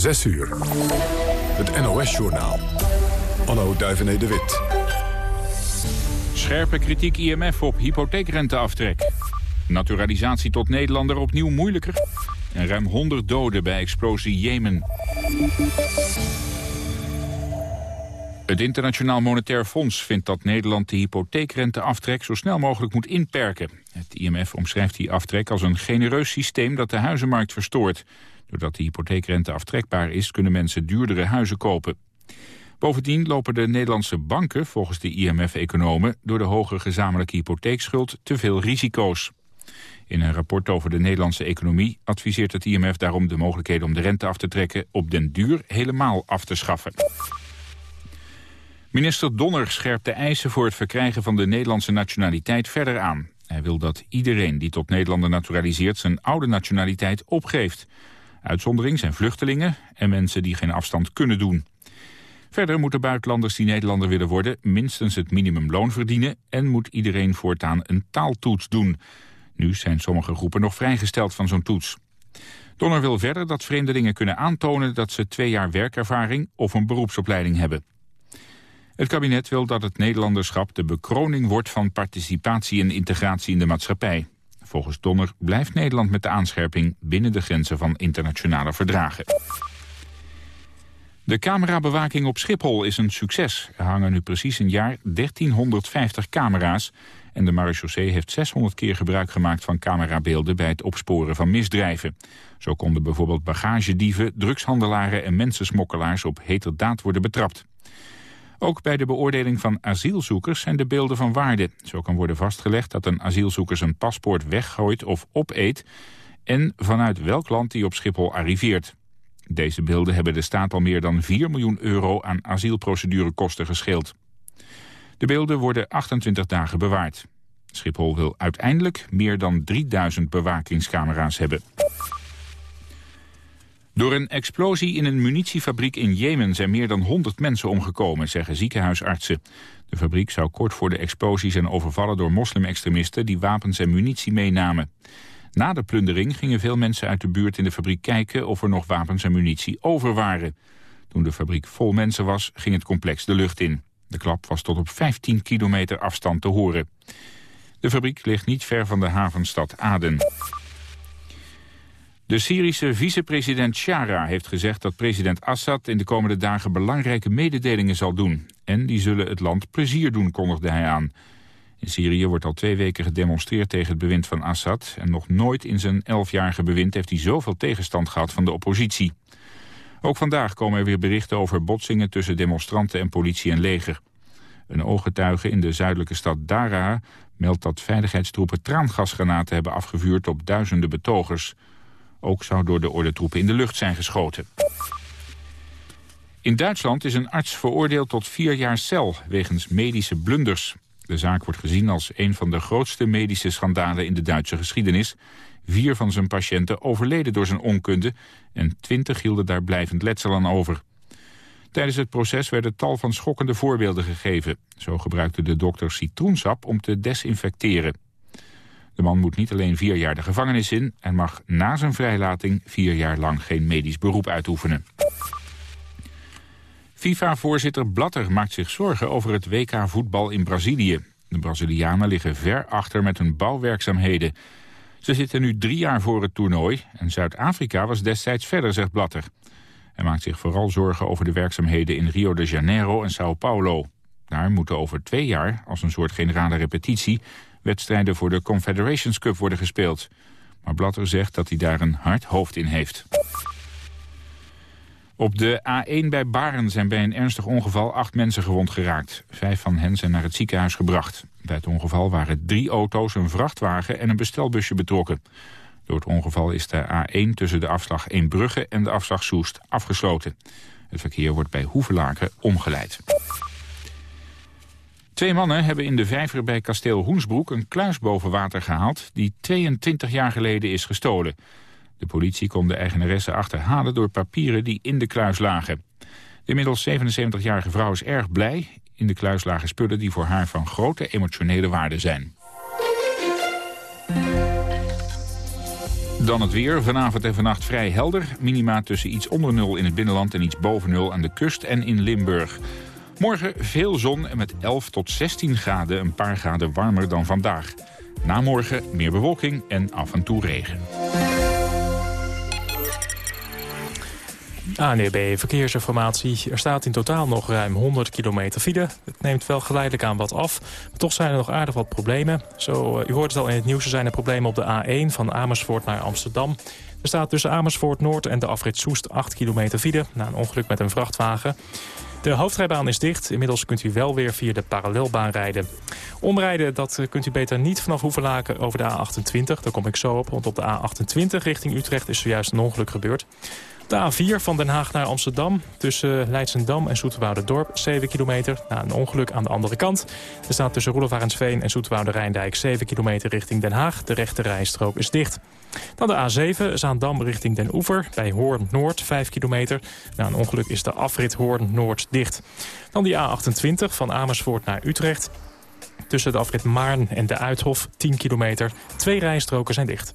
6 uur. Het NOS-journaal. Anno Duivené de Wit. Scherpe kritiek IMF op hypotheekrenteaftrek. Naturalisatie tot Nederlander opnieuw moeilijker. En ruim 100 doden bij explosie Jemen. Het Internationaal Monetair Fonds vindt dat Nederland de hypotheekrenteaftrek zo snel mogelijk moet inperken. Het IMF omschrijft die aftrek als een genereus systeem dat de huizenmarkt verstoort. Doordat de hypotheekrente aftrekbaar is, kunnen mensen duurdere huizen kopen. Bovendien lopen de Nederlandse banken, volgens de IMF-economen... door de hoge gezamenlijke hypotheekschuld te veel risico's. In een rapport over de Nederlandse economie adviseert het IMF daarom de mogelijkheden om de rente af te trekken op den duur helemaal af te schaffen. Minister Donner scherpt de eisen voor het verkrijgen van de Nederlandse nationaliteit verder aan. Hij wil dat iedereen die tot Nederlander naturaliseert zijn oude nationaliteit opgeeft. Uitzondering zijn vluchtelingen en mensen die geen afstand kunnen doen. Verder moeten buitenlanders die Nederlander willen worden minstens het minimumloon verdienen en moet iedereen voortaan een taaltoets doen. Nu zijn sommige groepen nog vrijgesteld van zo'n toets. Donner wil verder dat vreemdelingen kunnen aantonen dat ze twee jaar werkervaring of een beroepsopleiding hebben. Het kabinet wil dat het Nederlanderschap de bekroning wordt van participatie en integratie in de maatschappij. Volgens Donner blijft Nederland met de aanscherping binnen de grenzen van internationale verdragen. De camerabewaking op Schiphol is een succes. Er hangen nu precies een jaar 1350 camera's... en de marechaussee heeft 600 keer gebruik gemaakt van camerabeelden... bij het opsporen van misdrijven. Zo konden bijvoorbeeld bagagedieven, drugshandelaren en mensensmokkelaars... op heterdaad worden betrapt. Ook bij de beoordeling van asielzoekers zijn de beelden van waarde. Zo kan worden vastgelegd dat een asielzoeker zijn paspoort weggooit of opeet... en vanuit welk land hij op Schiphol arriveert. Deze beelden hebben de staat al meer dan 4 miljoen euro aan asielprocedurekosten gescheeld. De beelden worden 28 dagen bewaard. Schiphol wil uiteindelijk meer dan 3000 bewakingscamera's hebben. Door een explosie in een munitiefabriek in Jemen zijn meer dan 100 mensen omgekomen, zeggen ziekenhuisartsen. De fabriek zou kort voor de explosie zijn overvallen door moslimextremisten die wapens en munitie meenamen. Na de plundering gingen veel mensen uit de buurt in de fabriek kijken of er nog wapens en munitie over waren. Toen de fabriek vol mensen was, ging het complex de lucht in. De klap was tot op 15 kilometer afstand te horen. De fabriek ligt niet ver van de havenstad Aden. De Syrische vicepresident Shara heeft gezegd dat president Assad in de komende dagen belangrijke mededelingen zal doen. En die zullen het land plezier doen, kondigde hij aan. In Syrië wordt al twee weken gedemonstreerd tegen het bewind van Assad. En nog nooit in zijn elfjarige bewind heeft hij zoveel tegenstand gehad van de oppositie. Ook vandaag komen er weer berichten over botsingen tussen demonstranten en politie en leger. Een ooggetuige in de zuidelijke stad Dara meldt dat veiligheidstroepen traangasgranaten hebben afgevuurd op duizenden betogers. Ook zou door de ordentroepen in de lucht zijn geschoten. In Duitsland is een arts veroordeeld tot vier jaar cel wegens medische blunders. De zaak wordt gezien als een van de grootste medische schandalen in de Duitse geschiedenis. Vier van zijn patiënten overleden door zijn onkunde en twintig hielden daar blijvend letsel aan over. Tijdens het proces werden tal van schokkende voorbeelden gegeven. Zo gebruikte de dokter citroensap om te desinfecteren. De man moet niet alleen vier jaar de gevangenis in... en mag na zijn vrijlating vier jaar lang geen medisch beroep uitoefenen. FIFA-voorzitter Blatter maakt zich zorgen over het WK voetbal in Brazilië. De Brazilianen liggen ver achter met hun bouwwerkzaamheden. Ze zitten nu drie jaar voor het toernooi en Zuid-Afrika was destijds verder, zegt Blatter. Hij maakt zich vooral zorgen over de werkzaamheden in Rio de Janeiro en Sao Paulo. Daar moeten over twee jaar, als een soort generale repetitie... wedstrijden voor de Confederations Cup worden gespeeld. Maar Blatter zegt dat hij daar een hard hoofd in heeft. Op de A1 bij Baren zijn bij een ernstig ongeval acht mensen gewond geraakt. Vijf van hen zijn naar het ziekenhuis gebracht. Bij het ongeval waren drie auto's, een vrachtwagen en een bestelbusje betrokken. Door het ongeval is de A1 tussen de afslag Eembrugge en de afslag Soest afgesloten. Het verkeer wordt bij Hoevelaken omgeleid. Twee mannen hebben in de vijver bij kasteel Hoensbroek een kluis boven water gehaald... die 22 jaar geleden is gestolen. De politie kon de eigenaresse achterhalen door papieren die in de kluis lagen. De inmiddels 77-jarige vrouw is erg blij. In de kluis lagen spullen die voor haar van grote emotionele waarde zijn. Dan het weer. Vanavond en vannacht vrij helder. Minima tussen iets onder nul in het binnenland en iets boven nul aan de kust en in Limburg. Morgen veel zon en met 11 tot 16 graden een paar graden warmer dan vandaag. Na morgen meer bewolking en af en toe regen. ANEB Verkeersinformatie. Er staat in totaal nog ruim 100 kilometer file. Het neemt wel geleidelijk aan wat af. Maar toch zijn er nog aardig wat problemen. Zo, eh, u hoort het al in het nieuws, er zijn er problemen op de A1 van Amersfoort naar Amsterdam. Er staat tussen Amersfoort Noord en de afrit Soest 8 kilometer file... na een ongeluk met een vrachtwagen. De hoofdrijbaan is dicht. Inmiddels kunt u wel weer via de parallelbaan rijden. Omrijden dat eh, kunt u beter niet vanaf Hoevelaken over de A28. Daar kom ik zo op, want op de A28 richting Utrecht is zojuist een ongeluk gebeurd. De A4 van Den Haag naar Amsterdam. Tussen Leidsendam en Dorp 7 kilometer. Na een ongeluk aan de andere kant. Er staat tussen Roelofarensveen en Zoeterwoude Rijndijk 7 kilometer richting Den Haag. De rechte rijstrook is dicht. Dan de A7, Zaandam richting Den Oever. Bij Hoorn Noord 5 kilometer. Na een ongeluk is de afrit Hoorn Noord dicht. Dan die A28 van Amersfoort naar Utrecht. Tussen de afrit Maarn en de Uithof 10 kilometer. Twee rijstroken zijn dicht.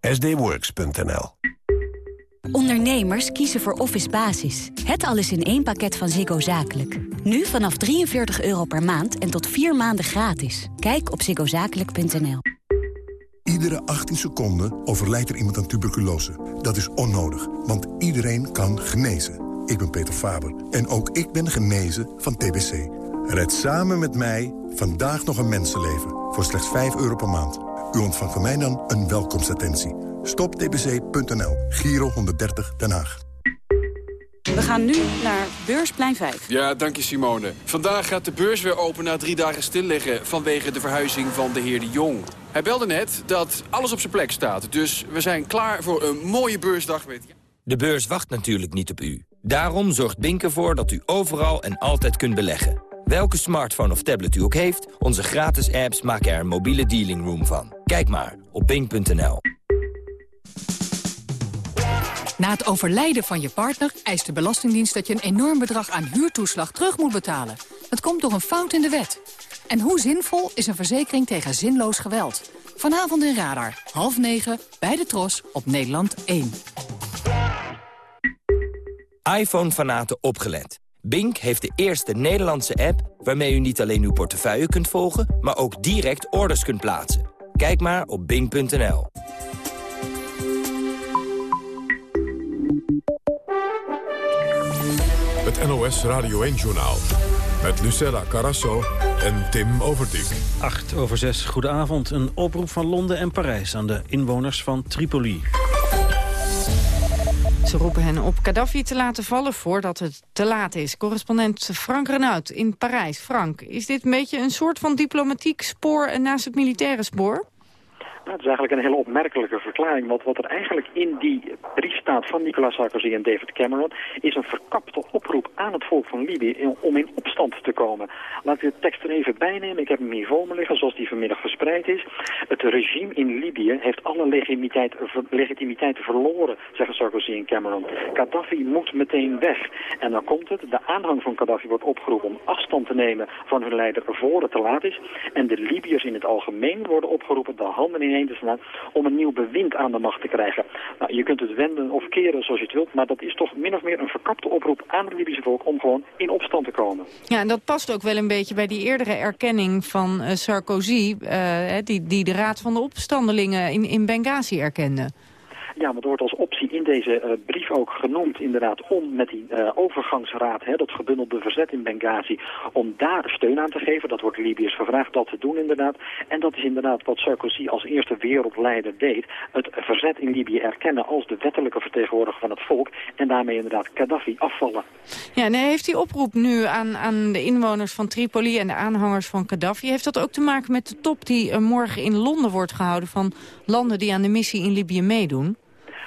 sdworks.nl Ondernemers kiezen voor Office Basis. Het alles in één pakket van Ziggo Zakelijk. Nu vanaf 43 euro per maand en tot 4 maanden gratis. Kijk op ziggozakelijk.nl. Iedere 18 seconden overlijdt er iemand aan tuberculose. Dat is onnodig, want iedereen kan genezen. Ik ben Peter Faber en ook ik ben genezen van TBC. Red samen met mij vandaag nog een mensenleven voor slechts 5 euro per maand. U ontvangt van mij dan een welkomstattentie. Stoptbc.nl, Giro 130 Den Haag. We gaan nu naar Beursplein 5. Ja, dank je Simone. Vandaag gaat de beurs weer open na drie dagen stilliggen... vanwege de verhuizing van de heer De Jong. Hij belde net dat alles op zijn plek staat. Dus we zijn klaar voor een mooie beursdag met... De beurs wacht natuurlijk niet op u. Daarom zorgt Bink ervoor dat u overal en altijd kunt beleggen. Welke smartphone of tablet u ook heeft, onze gratis apps maken er een mobiele dealing room van. Kijk maar op bing.nl. Na het overlijden van je partner eist de Belastingdienst dat je een enorm bedrag aan huurtoeslag terug moet betalen. Dat komt door een fout in de wet. En hoe zinvol is een verzekering tegen zinloos geweld? Vanavond in Radar, half negen, bij de Tros, op Nederland 1. iPhone-fanaten opgelet. Bink heeft de eerste Nederlandse app waarmee u niet alleen uw portefeuille kunt volgen, maar ook direct orders kunt plaatsen. Kijk maar op bink.nl. Het NOS Radio 1-journaal met Lucella Carasso en Tim Overdijk. 8 over 6, goedenavond. Een oproep van Londen en Parijs aan de inwoners van Tripoli. Ze roepen hen op Gaddafi te laten vallen voordat het te laat is. Correspondent Frank Renaud in Parijs. Frank, is dit een beetje een soort van diplomatiek spoor naast het militaire spoor? Het is eigenlijk een hele opmerkelijke verklaring. Want wat er eigenlijk in die brief staat van Nicolas Sarkozy en David Cameron... is een verkapte oproep aan het volk van Libië om in opstand te komen. Laat ik de tekst er even bij nemen. Ik heb hem hier voor me liggen, zoals die vanmiddag verspreid is. Het regime in Libië heeft alle legitimiteit, legitimiteit verloren, zeggen Sarkozy en Cameron. Gaddafi moet meteen weg. En dan komt het. De aanhang van Gaddafi wordt opgeroepen om afstand te nemen van hun leider voor het te laat is. En de Libiërs in het algemeen worden opgeroepen de handen in om een nieuw bewind aan de macht te krijgen. Nou, je kunt het wenden of keren zoals je het wilt, maar dat is toch min of meer een verkapte oproep aan het Libische volk om gewoon in opstand te komen. Ja, en dat past ook wel een beetje bij die eerdere erkenning van uh, Sarkozy, uh, die, die de Raad van de Opstandelingen in, in Benghazi erkende. Ja, want er wordt als optie deze uh, brief ook genoemd inderdaad om met die uh, overgangsraad, hè, dat gebundelde verzet in Benghazi, om daar steun aan te geven. Dat wordt Libiërs gevraagd dat te doen inderdaad. En dat is inderdaad wat Sarkozy als eerste wereldleider deed. Het verzet in Libië erkennen als de wettelijke vertegenwoordiger van het volk en daarmee inderdaad Gaddafi afvallen. Ja, en heeft die oproep nu aan, aan de inwoners van Tripoli en de aanhangers van Gaddafi, heeft dat ook te maken met de top die uh, morgen in Londen wordt gehouden van landen die aan de missie in Libië meedoen?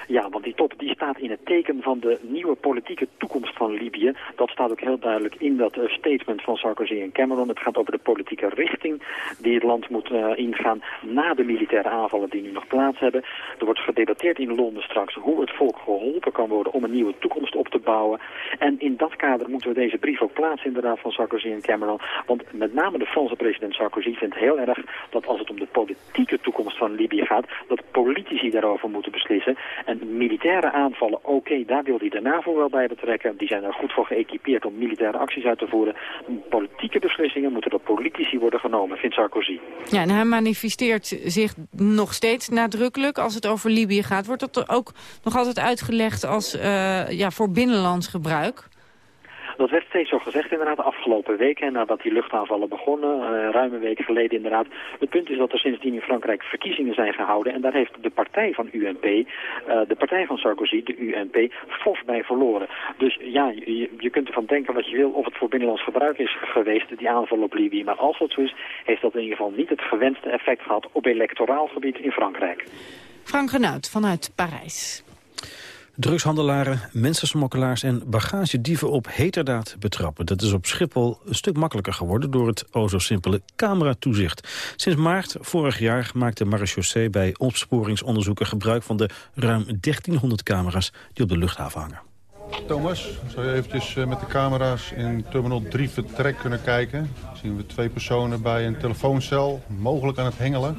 Ja, want die top die staat in het teken van de nieuwe politieke toekomst van Libië. Dat staat ook heel duidelijk in dat uh, statement van Sarkozy en Cameron. Het gaat over de politieke richting die het land moet uh, ingaan na de militaire aanvallen die nu nog plaats hebben. Er wordt gedebatteerd in Londen straks hoe het volk geholpen kan worden om een nieuwe toekomst op te bouwen. En in dat kader moeten we deze brief ook plaatsen inderdaad van Sarkozy en Cameron. Want met name de Franse president Sarkozy vindt heel erg dat als het om de politieke toekomst van Libië gaat, dat politici daarover moeten beslissen. En militaire aanvallen, oké, daar wil hij de NAVO wel bij betrekken. Die zijn er goed voor geëquipeerd om militaire acties uit te voeren. Politieke beslissingen moeten door politici worden genomen, vindt Sarkozy. Ja, en hij manifesteert zich nog steeds nadrukkelijk als het over Libië gaat. Wordt dat ook nog altijd uitgelegd als uh, ja, voor binnenlands gebruik? Dat werd steeds zo gezegd inderdaad de afgelopen weken nadat die luchtaanvallen begonnen, uh, ruim een week geleden inderdaad. Het punt is dat er sindsdien in Frankrijk verkiezingen zijn gehouden en daar heeft de partij van UNP, uh, de partij van Sarkozy, de UNP, fof bij verloren. Dus ja, je, kunt ervan denken wat je wil of het voor binnenlands gebruik is geweest, die aanval op Libië. Maar als dat zo is, heeft dat in ieder geval niet het gewenste effect gehad op electoraal gebied in Frankrijk. Frank Renuit vanuit Parijs. Drugshandelaren, mensensmokkelaars en bagagedieven op heterdaad betrappen. Dat is op Schiphol een stuk makkelijker geworden door het o zo simpele cameratoezicht. Sinds maart vorig jaar maakte marechaussee bij opsporingsonderzoeken gebruik van de ruim 1300 camera's die op de luchthaven hangen. Thomas, zou je eventjes met de camera's in terminal 3 vertrek kunnen kijken? zien we twee personen bij een telefooncel, mogelijk aan het hengelen.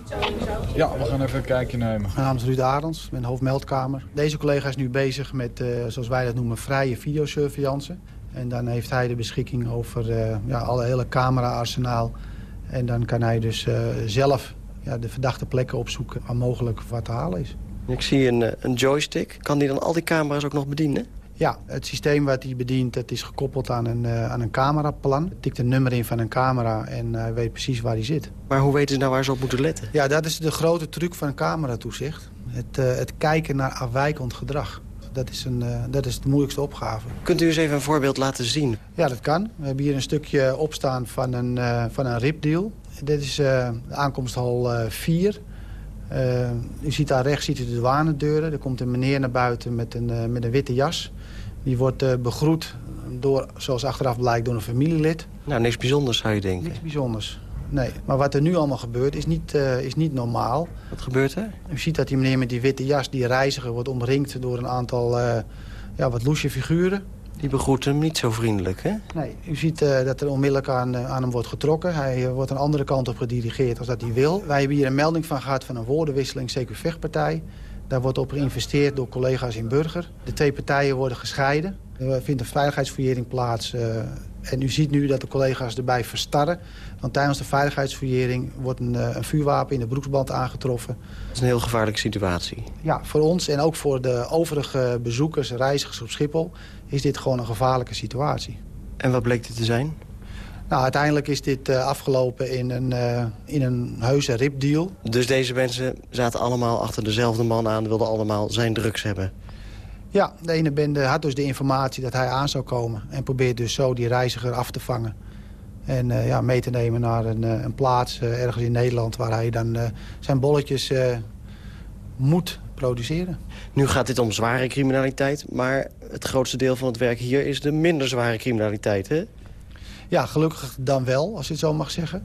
Ja, we gaan even een kijkje nemen. Mijn naam is Ruud Arends, ik ben hoofdmeldkamer. Deze collega is nu bezig met, uh, zoals wij dat noemen, vrije videosurveillance. En dan heeft hij de beschikking over uh, ja, alle hele camera-arsenaal. En dan kan hij dus uh, zelf ja, de verdachte plekken opzoeken waar mogelijk wat te halen is. Ik zie een, een joystick. Kan die dan al die camera's ook nog bedienen? Ja, het systeem wat hij bedient dat is gekoppeld aan een, uh, aan een cameraplan. Tikt een nummer in van een camera en hij uh, weet precies waar hij zit. Maar hoe weten ze nou waar ze op moeten letten? Ja, dat is de grote truc van een cameratoezicht. Het, uh, het kijken naar afwijkend gedrag. Dat is, een, dat is de moeilijkste opgave. Kunt u eens even een voorbeeld laten zien? Ja, dat kan. We hebben hier een stukje opstaan van een, van een ripdeal. Dit is de aankomsthal 4. Uh, u ziet daar rechts ziet u de douanedeuren. Er komt een meneer naar buiten met een, uh, met een witte jas. Die wordt uh, begroet door, zoals achteraf blijkt, door een familielid. Nou, niks bijzonders zou je denken. Niks bijzonders, nee. Maar wat er nu allemaal gebeurt is niet, is niet normaal. Wat gebeurt er? U ziet dat die meneer met die witte jas, die reiziger, wordt omringd door een aantal ja, wat loesje figuren. Die begroeten hem niet zo vriendelijk, hè? Nee, u ziet uh, dat er onmiddellijk aan, aan hem wordt getrokken. Hij wordt een andere kant op gedirigeerd als dat hij wil. Wij hebben hier een melding van gehad van een woordenwisseling, zeker vechtpartij. Daar wordt op geïnvesteerd door collega's in Burger. De twee partijen worden gescheiden. Er vindt een veiligheidsfouillering plaats. en u ziet nu dat de collega's erbij verstarren. Want tijdens de veiligheidsfouillering wordt een, een, vuurwapen in de broeksband aangetroffen. Dat is een heel gevaarlijke situatie. Ja, voor ons en ook voor de overige bezoekers, reizigers op Schiphol... is dit gewoon een gevaarlijke situatie. En wat bleek dit te zijn? Nou, uiteindelijk is dit uh, afgelopen in een, uh, in een heuse ripdeal. Dus deze mensen zaten allemaal achter dezelfde man aan... wilden allemaal zijn drugs hebben? Ja, de ene bende had dus de informatie dat hij aan zou komen... en probeert dus zo die reiziger af te vangen. En uh, ja, mee te nemen naar een, een plaats ergens in Nederland... waar hij dan zijn bolletjes moet produceren. Nu gaat dit om zware criminaliteit, maar het grootste deel van het werk hier is de minder zware criminaliteit, hè? Ja, gelukkig dan wel, als je het zo mag zeggen.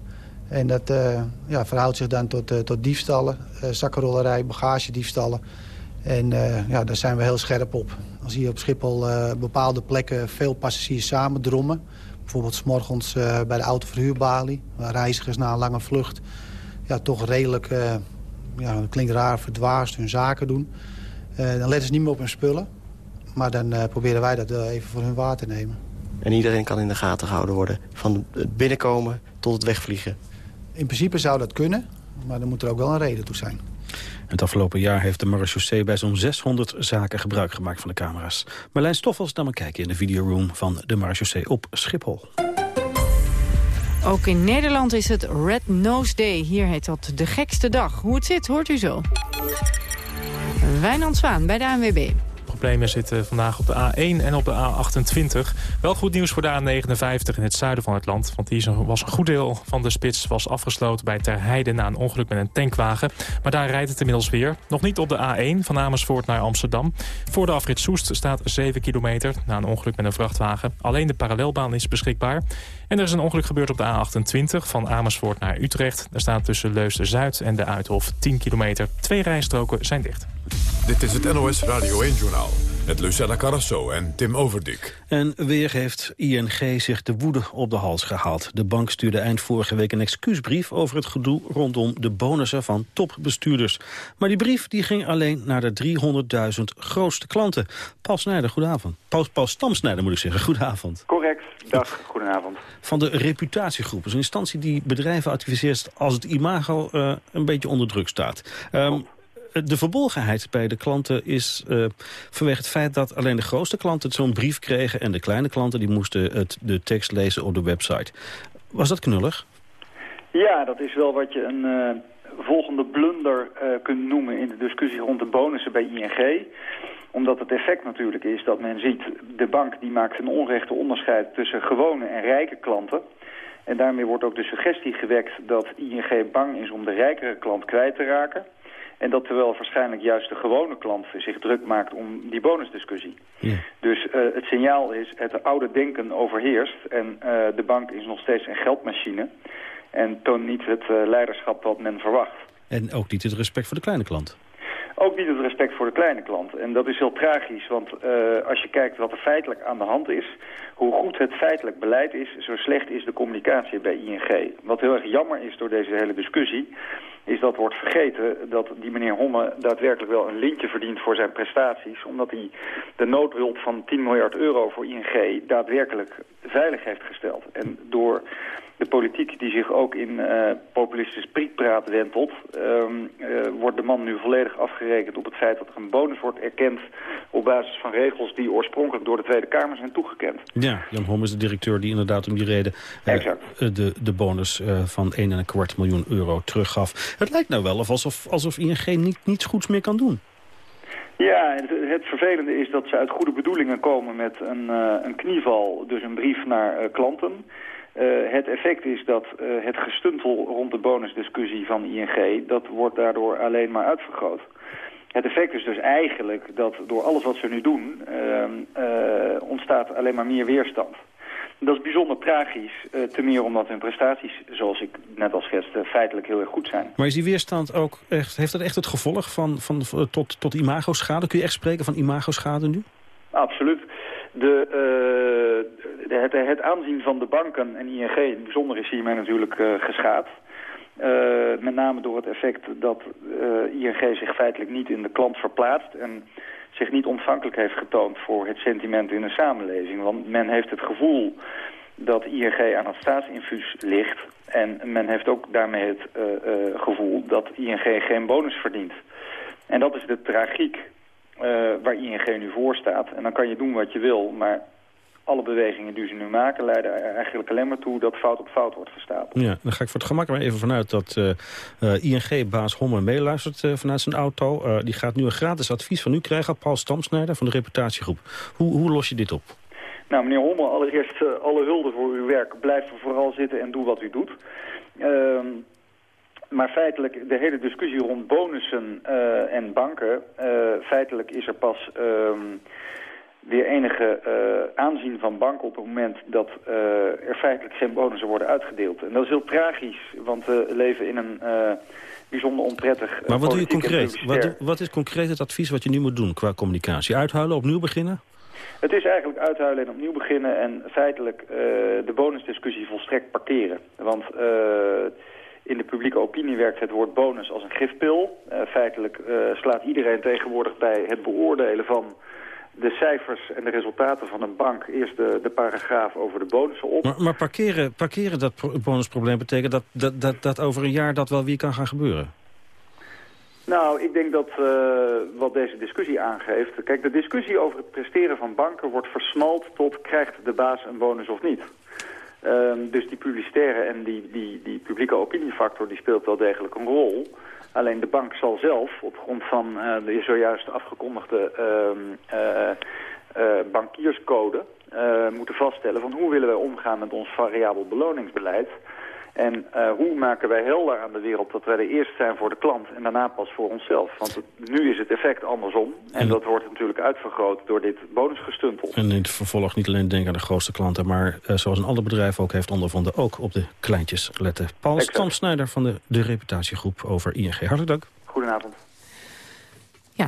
En dat uh, ja, verhoudt zich dan tot, uh, tot diefstallen, uh, zakkenrollerij, bagagediefstallen. En ja, daar zijn we heel scherp op. Als hier op Schiphol bepaalde plekken veel passagiers samen drommen... bijvoorbeeld s morgens bij de autoverhuurbalie... waar reizigers na een lange vlucht ja, toch redelijk ja, dat klinkt raar, verdwaasd hun zaken doen. Dan letten ze niet meer op hun spullen. Maar dan proberen wij dat even voor hun waar te nemen. En iedereen kan in de gaten gehouden worden. Van het binnenkomen tot het wegvliegen. In principe zou dat kunnen. Maar dan moet er ook wel een reden toe zijn. Het afgelopen jaar heeft de marechaussee bij zo'n 600 zaken gebruik gemaakt van de camera's. Marlijn Stoffels dan maar kijken in de videoroom van de marechaussee op Schiphol. Ook in Nederland is het Red Nose Day. Hier heet dat de gekste dag. Hoe het zit, hoort u zo. Wijnand Zwaan bij de ANWB problemen zitten vandaag op de A1 en op de A28. Wel goed nieuws voor de A59 in het zuiden van het land. Want die was een goed deel van de spits was afgesloten bij Terheide... na een ongeluk met een tankwagen. Maar daar rijdt het inmiddels weer. Nog niet op de A1 van Amersfoort naar Amsterdam. Voor de afrit Soest staat 7 kilometer na een ongeluk met een vrachtwagen. Alleen de parallelbaan is beschikbaar. En er is een ongeluk gebeurd op de A28 van Amersfoort naar Utrecht. Er staat tussen Leusden-Zuid en de Uithof 10 kilometer. Twee rijstroken zijn dicht. Dit is het NOS Radio 1-journaal. Met Lucella Carrasso en Tim Overdik. En weer heeft ING zich de woede op de hals gehaald. De bank stuurde eind vorige week een excuusbrief over het gedoe rondom de bonussen van topbestuurders. Maar die brief die ging alleen naar de 300.000 grootste klanten. Paul Snijder, goedenavond. Paul, Paul Stamsnijder moet ik zeggen, goedenavond. Correct, dag, goedenavond. Van de reputatiegroep, is een instantie die bedrijven adviseert als het imago uh, een beetje onder druk staat. Um, de verbolgenheid bij de klanten is uh, vanwege het feit dat alleen de grootste klanten zo'n brief kregen... en de kleine klanten die moesten het, de tekst lezen op de website. Was dat knullig? Ja, dat is wel wat je een uh, volgende blunder kunt noemen in de discussie rond de bonussen bij ING omdat het effect natuurlijk is dat men ziet... de bank die maakt een onrechte onderscheid tussen gewone en rijke klanten. En daarmee wordt ook de suggestie gewekt dat ING bang is om de rijkere klant kwijt te raken. En dat terwijl waarschijnlijk juist de gewone klant zich druk maakt om die bonusdiscussie. Ja. Dus uh, het signaal is, het oude denken overheerst en uh, de bank is nog steeds een geldmachine. En toont niet het uh, leiderschap wat men verwacht. En ook niet het respect voor de kleine klant. Ook niet het respect voor de kleine klant. En dat is heel tragisch, want uh, als je kijkt wat er feitelijk aan de hand is... hoe goed het feitelijk beleid is, zo slecht is de communicatie bij ING. Wat heel erg jammer is door deze hele discussie is dat wordt vergeten dat die meneer Homme daadwerkelijk wel een lintje verdient voor zijn prestaties. Omdat hij de noodhulp van 10 miljard euro voor ING daadwerkelijk veilig heeft gesteld. En door politiek die zich ook in uh, populistische prietpraat wentelt... Um, uh, wordt de man nu volledig afgerekend op het feit dat er een bonus wordt erkend... op basis van regels die oorspronkelijk door de Tweede Kamer zijn toegekend. Ja, Jan Homme is de directeur die inderdaad om die reden... Uh, de, de bonus van 1,25 miljoen euro teruggaf. Het lijkt nou wel alsof, alsof ING niet, niets goeds meer kan doen. Ja, het, het, vervelende is dat ze uit goede bedoelingen komen met een, een knieval, dus een brief naar klanten... Uh, het effect is dat uh, het gestuntel rond de bonusdiscussie van ING... dat wordt daardoor alleen maar uitvergroot. Het effect is dus eigenlijk dat door alles wat ze nu doen... Uh, ontstaat alleen maar meer weerstand. Dat is bijzonder tragisch, te meer omdat hun prestaties, zoals ik net al schetste, feitelijk heel erg goed zijn. Maar is die weerstand ook echt, heeft dat echt het gevolg van, van, tot, tot imagoschade? Kun je echt spreken van imagoschade nu? Absoluut. De, de, het, het, aanzien van de banken en ING in het bijzonder is hiermee natuurlijk uh, geschaad. Uh, met name door het effect dat ING zich feitelijk niet in de klant verplaatst... en zich niet ontvankelijk heeft getoond voor het sentiment in de samenleving. Want men heeft het gevoel dat ING aan het staatsinfuus ligt... en men heeft ook daarmee het gevoel dat ING geen bonus verdient. En dat is de tragiek waar ING nu voor staat. En dan kan je doen wat je wil, maar alle bewegingen die ze nu maken... leiden er eigenlijk alleen maar toe dat fout op fout wordt gestapeld. Ja, dan ga ik voor het gemak maar even vanuit dat uh, uh, ING-baas Homme meeluistert vanuit zijn auto. die gaat nu een gratis advies van u krijgen, Paul Stamsnijder van de reputatiegroep. Hoe, hoe los je dit op? Nou, meneer Homme, allereerst alle hulde voor uw werk. Blijf vooral zitten en doe wat u doet. Ehm, maar feitelijk, de hele discussie rond bonussen uh, en banken... Uh, feitelijk is er pas um, weer enige uh, aanzien van banken op het moment... dat er feitelijk geen bonussen worden uitgedeeld. En dat is heel tragisch, want we leven in een bijzonder onprettig... maar wat doe je concreet? Wat, wat is concreet het advies wat je nu moet doen qua communicatie? Uithuilen, opnieuw beginnen? Het is eigenlijk uithuilen en opnieuw beginnen... en feitelijk de bonusdiscussie volstrekt parkeren. Want in de publieke opinie werkt het woord bonus als een gifpil. Uh, feitelijk uh, slaat iedereen tegenwoordig bij het beoordelen van de cijfers en de resultaten van een bank... eerst de, de paragraaf over de bonussen op. Maar, maar parkeren, parkeren dat bonusprobleem betekent dat, dat, dat, dat over een jaar dat wel weer kan gaan gebeuren? Nou, ik denk dat uh, wat deze discussie aangeeft... Kijk, de discussie over het presteren van banken wordt versmald tot... krijgt de baas een bonus of niet? Uh, dus die publicitaire en die, die, die publieke opiniefactor... die speelt wel degelijk een rol. Alleen de bank zal zelf, op grond van uh, de zojuist afgekondigde uh, bankierscode... moeten vaststellen van hoe willen wij omgaan met ons variabel beloningsbeleid... En uh, hoe maken wij helder aan de wereld dat wij er eerst zijn voor de klant en daarna pas voor onszelf? Want het, nu is het effect andersom en, dat wordt natuurlijk uitvergroot door dit bonusgestuntel. En in het vervolg niet alleen denken aan de grootste klanten, maar uh, zoals een ander bedrijf ook heeft ondervonden, ook op de kleintjes letten. Paul Stamsnijder van de, de reputatiegroep over ING. Hartelijk dank. Goedenavond.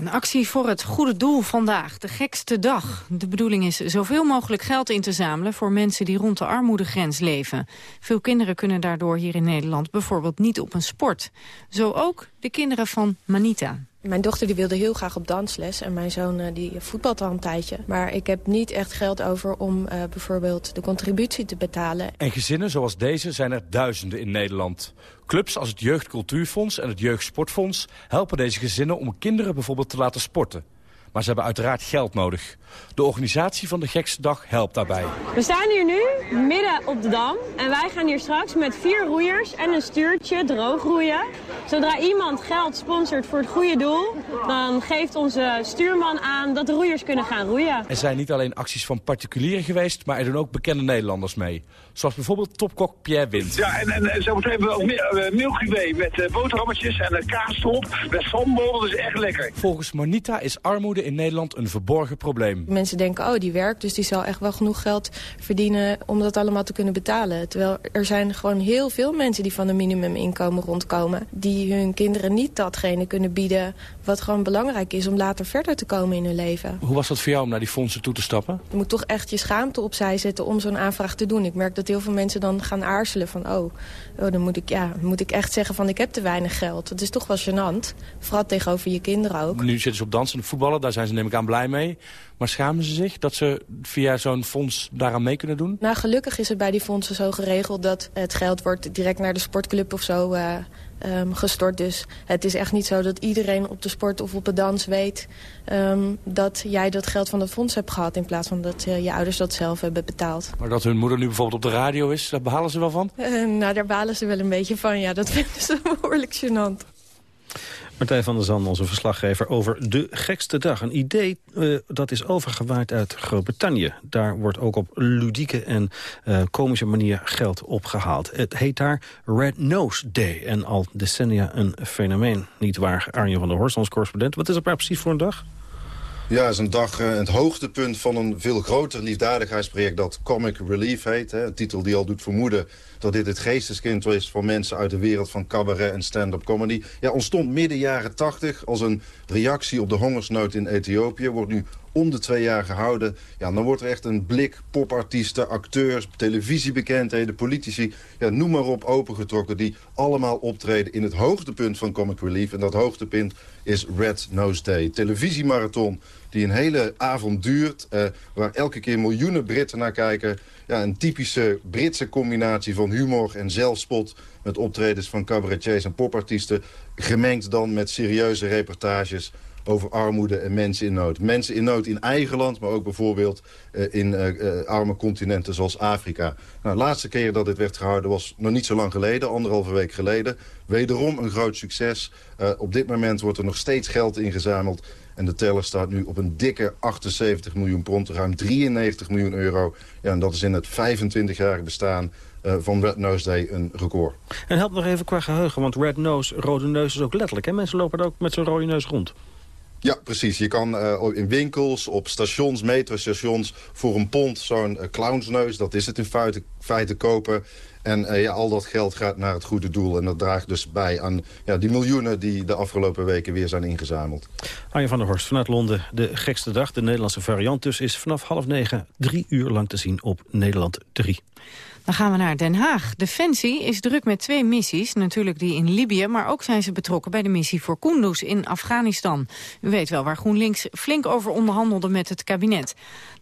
Een actie voor het goede doel vandaag, de gekste dag. De bedoeling is zoveel mogelijk geld in te zamelen... voor mensen die rond de armoedegrens leven. Veel kinderen kunnen daardoor hier in Nederland bijvoorbeeld niet op een sport. Zo ook de kinderen van Manita. Mijn dochter die wilde heel graag op dansles en mijn zoon uh, die voetbalt al een tijdje. Maar ik heb niet echt geld over om uh, bijvoorbeeld de contributie te betalen. En gezinnen zoals deze zijn er duizenden in Nederland. Clubs als het Jeugdcultuurfonds en het Jeugdsportfonds helpen deze gezinnen om kinderen bijvoorbeeld te laten sporten. Maar ze hebben uiteraard geld nodig. De organisatie van de Gekste Dag helpt daarbij. We staan hier nu midden op de Dam. En wij gaan hier straks met vier roeiers en een stuurtje droog roeien. Zodra iemand geld sponsort voor het goede doel... dan geeft onze stuurman aan dat de roeiers kunnen gaan roeien. Er zijn niet alleen acties van particulieren geweest... maar er doen ook bekende Nederlanders mee. Zoals bijvoorbeeld topkok Pierre Wind. Ja, en, en zo meteen hebben we ook uh, Milky Way met uh, boterhammetjes en een kaas erop. Met sambal, dat is echt lekker. Volgens Monita is armoede in Nederland een verborgen probleem. Mensen denken, oh die werkt, dus die zal echt wel genoeg geld verdienen om dat allemaal te kunnen betalen. Terwijl er zijn gewoon heel veel mensen die van een minimuminkomen rondkomen. Die hun kinderen niet datgene kunnen bieden wat gewoon belangrijk is om later verder te komen in hun leven. Hoe was dat voor jou om naar die fondsen toe te stappen? Je moet toch echt je schaamte opzij zetten om zo'n aanvraag te doen. Ik merk dat heel veel mensen dan gaan aarzelen van, oh, oh dan moet ik, ja, moet ik echt zeggen van ik heb te weinig geld. Dat is toch wel gênant. Vooral tegenover je kinderen ook. Nu zitten ze op dansen en voetballen, daar zijn ze neem ik aan blij mee. Maar schamen ze zich dat ze via zo'n fonds daaraan mee kunnen doen? Nou, gelukkig is het bij die fondsen zo geregeld dat het geld wordt direct naar de sportclub of zo uh, um, gestort. Dus het is echt niet zo dat iedereen op de sport of op de dans weet... Um, dat jij dat geld van het fonds hebt gehad... in plaats van dat uh, je ouders dat zelf hebben betaald. Maar dat hun moeder nu bijvoorbeeld op de radio is, daar behalen ze wel van? Uh, nou, daar behalen ze wel een beetje van, ja. Dat vinden ze behoorlijk gênant. Martijn van der Zand, onze verslaggever, over de gekste dag. Een idee uh, dat is overgewaaid uit Groot-Brittannië. Daar wordt ook op ludieke en uh, komische manier geld opgehaald. Het heet daar Red Nose Day en al decennia een fenomeen. Niet waar, Arjen van der Horst, ons correspondent. Wat is het precies voor een dag? Ja, is een dag, uh, het hoogtepunt van een veel groter liefdadigheidsproject dat Comic Relief heet. Hè. Een titel die al doet vermoeden dat dit het geesteskind is van mensen uit de wereld van cabaret en stand-up comedy. Ja, ontstond midden jaren tachtig als een reactie op de hongersnood in Ethiopië. Wordt nu om de twee jaar gehouden. Ja, dan wordt er echt een blik popartiesten, acteurs, televisiebekendheden, politici... Ja, noem maar op, opengetrokken... die allemaal optreden in het hoogtepunt van Comic Relief. En dat hoogtepunt is Red Nose Day. Televisiemarathon die een hele avond duurt... Eh, waar elke keer miljoenen Britten naar kijken. Ja, een typische Britse combinatie van humor en zelfspot... met optredens van cabaretiers en popartiesten... gemengd dan met serieuze reportages over armoede en mensen in nood. Mensen in nood in eigen land, maar ook bijvoorbeeld uh, in uh, uh, arme continenten zoals Afrika. Nou, de laatste keer dat dit werd gehouden was nog niet zo lang geleden, anderhalve week geleden. Wederom een groot succes. op dit moment wordt er nog steeds geld ingezameld. En de teller staat nu op een dikke 78 miljoen pond, ruim 93 miljoen euro. Ja, en dat is in het 25-jarig bestaan van Red Nose Day een record. En help nog even qua geheugen, want Red Nose, rode neus is ook letterlijk. Hè? Mensen lopen er ook met zo'n rode neus rond. Ja, precies. Je kan uh, in winkels, op stations, metrostations... voor een pond zo'n uh, clownsneus, dat is het in feite, feite kopen. En uh, ja, al dat geld gaat naar het goede doel. En dat draagt dus bij aan ja, die miljoenen die de afgelopen weken weer zijn ingezameld. Arjen van der Horst vanuit Londen. De gekste dag, de Nederlandse variant dus, is vanaf half negen drie uur lang te zien op Nederland 3. Dan gaan we naar Den Haag. Defensie is druk met twee missies, natuurlijk die in Libië... maar ook zijn ze betrokken bij de missie voor Kunduz in Afghanistan. U weet wel waar GroenLinks flink over onderhandelde met het kabinet.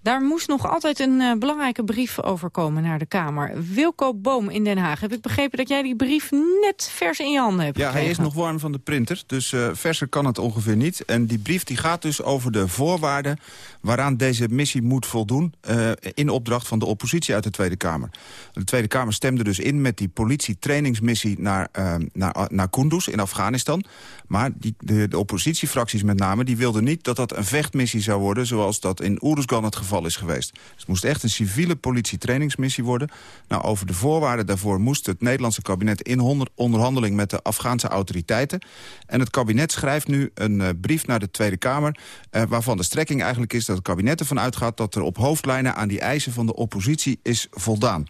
Daar moest nog altijd een uh, belangrijke brief over komen naar de Kamer. Wilco Boom in Den Haag. Heb ik begrepen dat jij die brief net vers in je handen hebt Ja, gekregen? hij is nog warm van de printer, dus uh, verser kan het ongeveer niet. En die brief die gaat dus over de voorwaarden waaraan deze missie moet voldoen... Uh, in opdracht van de oppositie uit de Tweede Kamer. De Tweede Kamer stemde dus in met die politietrainingsmissie naar, uh, naar, naar Kunduz in Afghanistan. Maar die, de, oppositiefracties met name, die wilden niet dat dat een vechtmissie zou worden... zoals dat in Oeruzgan het geval is geweest. Dus het moest echt een civiele politietrainingsmissie worden. Nou, over de voorwaarden daarvoor moest het Nederlandse kabinet... in onderhandeling met de Afghaanse autoriteiten. En het kabinet schrijft nu een uh, brief naar de Tweede Kamer... Uh, waarvan de strekking eigenlijk is dat het kabinet ervan uitgaat... dat er op hoofdlijnen aan die eisen van de oppositie is voldaan.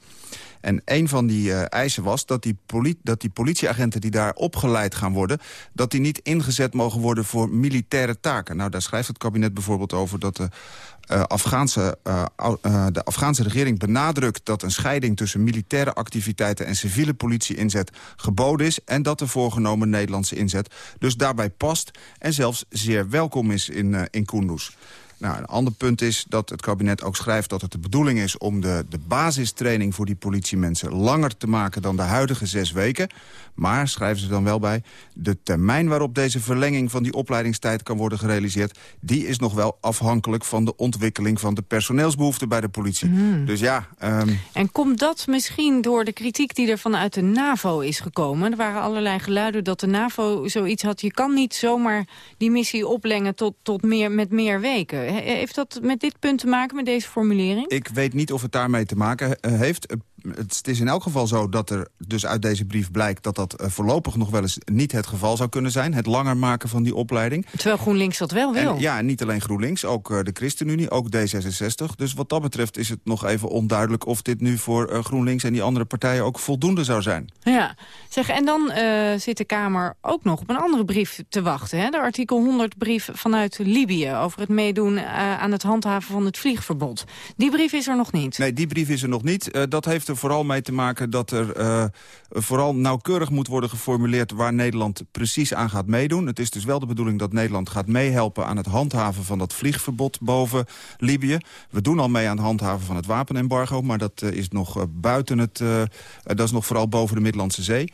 En een van die uh, eisen was dat die, dat die politieagenten die daar opgeleid gaan worden... dat die niet ingezet mogen worden voor militaire taken. Nou, daar schrijft het kabinet bijvoorbeeld over dat de, uh, Afghaanse, uh, de Afghaanse regering benadrukt... dat een scheiding tussen militaire activiteiten en civiele politie-inzet geboden is... en dat de voorgenomen Nederlandse inzet dus daarbij past... en zelfs zeer welkom is in, in Kunduz. Nou, een ander punt is dat het kabinet ook schrijft dat het de bedoeling is... om de, de basistraining voor die politiemensen langer te maken dan de huidige zes weken. Maar, schrijven ze dan wel bij, de termijn waarop deze verlenging van die opleidingstijd kan worden gerealiseerd... die is nog wel afhankelijk van de ontwikkeling van de personeelsbehoeften bij de politie. Mm. Dus ja... Um... En komt dat misschien door de kritiek die er vanuit de NAVO is gekomen? Er waren allerlei geluiden dat de NAVO zoiets had... je kan niet zomaar die missie oplengen tot, tot meer, met meer weken. Heeft dat met dit punt te maken, met deze formulering? Ik weet niet of het daarmee te maken heeft. Is in elk geval zo dat er dus uit deze brief blijkt... dat dat voorlopig nog wel eens niet het geval zou kunnen zijn. Het langer maken van die opleiding. Terwijl GroenLinks dat wel wil. En, ja, en niet alleen GroenLinks, ook de ChristenUnie, ook D66. Dus wat dat betreft is het nog even onduidelijk... of dit nu voor uh, GroenLinks en die andere partijen ook voldoende zou zijn. Ja, zeg, en dan uh, zit de Kamer ook nog op een andere brief te wachten. Hè? De artikel 100 brief vanuit Libië... over het meedoen uh, aan het handhaven van het vliegverbod. Die brief is er nog niet. Nee, die brief is er nog niet. dat heeft er vooral mee te maken dat er uh, vooral nauwkeurig moet worden geformuleerd... waar Nederland precies aan gaat meedoen. Het is dus wel de bedoeling dat Nederland gaat meehelpen... aan het handhaven van dat vliegverbod boven Libië. We doen al mee aan het handhaven van het wapenembargo... maar dat uh, is nog uh, buiten het... dat is nog vooral boven de Middellandse Zee.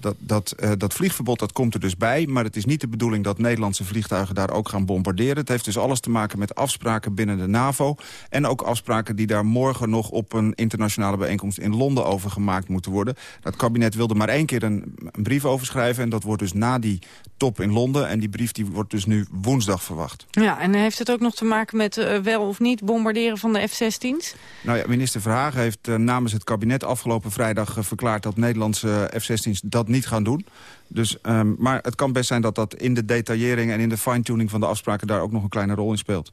dat, dat, dat vliegverbod dat komt er dus bij... maar het is niet de bedoeling dat Nederlandse vliegtuigen daar ook gaan bombarderen. Het heeft dus alles te maken met afspraken binnen de NAVO... en ook afspraken die daar morgen nog op een internationale bijeenkomst in Londen over gemaakt moeten worden. Dat kabinet wilde maar één keer een, een, brief over schrijven... en dat wordt dus na die top in Londen. En die brief die wordt dus nu woensdag verwacht. Ja, en heeft het ook nog te maken met uh, wel of niet bombarderen van de F-16's? Nou ja, minister Verhagen heeft uh, namens het kabinet afgelopen vrijdag uh, verklaard... dat Nederlandse F-16's dat niet gaan doen. Dus, um, maar het kan best zijn dat dat in de detaillering en in de fine-tuning van de afspraken daar ook nog een kleine rol in speelt.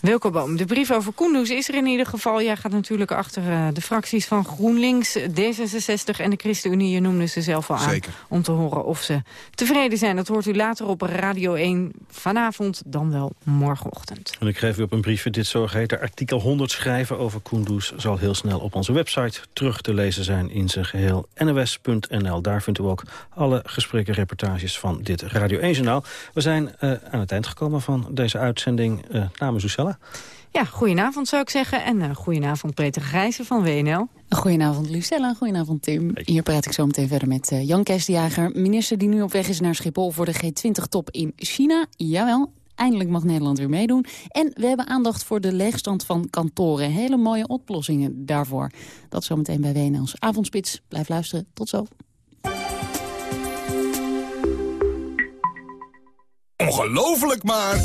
Wilco Boom, de brief over Kunduz is er in ieder geval. Jij gaat natuurlijk achter uh, de fracties van GroenLinks, D66 en de ChristenUnie. Je noemde ze zelf al aan Zeker. om te horen of ze tevreden zijn. Dat hoort u later op Radio 1 vanavond, dan wel morgenochtend. En ik geef u op een briefje dit zogeheten artikel 100 schrijven over Kunduz. Zal heel snel op onze website terug te lezen zijn in zijn geheel nws.nl. Daar vindt u ook alle gesprekken gesprekken, reportages van dit Radio 1-journaal. We zijn uh, aan het eind gekomen van deze uitzending uh, namens Lucella. Ja, goedenavond zou ik zeggen. En uh, goedenavond Peter Grijzen van WNL. Goedenavond Lucella, goedenavond Tim. Hey. Hier praat ik zo meteen verder met uh, Jan Kerstjager. Minister die nu op weg is naar Schiphol voor de G20-top in China. Jawel, eindelijk mag Nederland weer meedoen. En we hebben aandacht voor de leegstand van kantoren. Hele mooie oplossingen daarvoor. Dat zometeen bij WNL's Avondspits. Blijf luisteren. Tot zo. Ongelooflijk maar...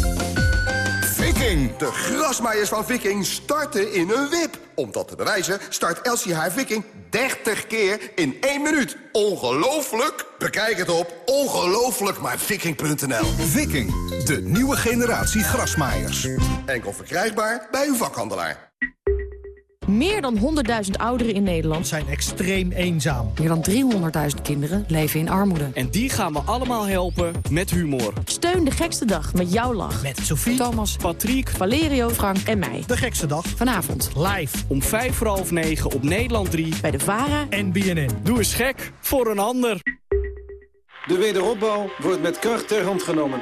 Viking! De grasmaaiers van Viking starten in een wip. Om dat te bewijzen start Elsie haar Viking 30 keer in 1 minuut. Ongelooflijk? Bekijk het op ongelooflijkmaarviking.nl Viking, de nieuwe generatie grasmaaiers. Enkel verkrijgbaar bij uw vakhandelaar. Meer dan 100.000 ouderen in Nederland zijn extreem eenzaam. Meer dan 300.000 kinderen leven in armoede. En die gaan we allemaal helpen met humor. Steun de gekste dag met jouw lach. Met Sophie, Thomas, Patrick, Valerio, Frank en mij. De gekste dag. Vanavond. Live. Om vijf voor half negen op Nederland 3. Bij de VARA en BNN. Doe eens gek voor een ander. De wederopbouw wordt met kracht ter hand genomen.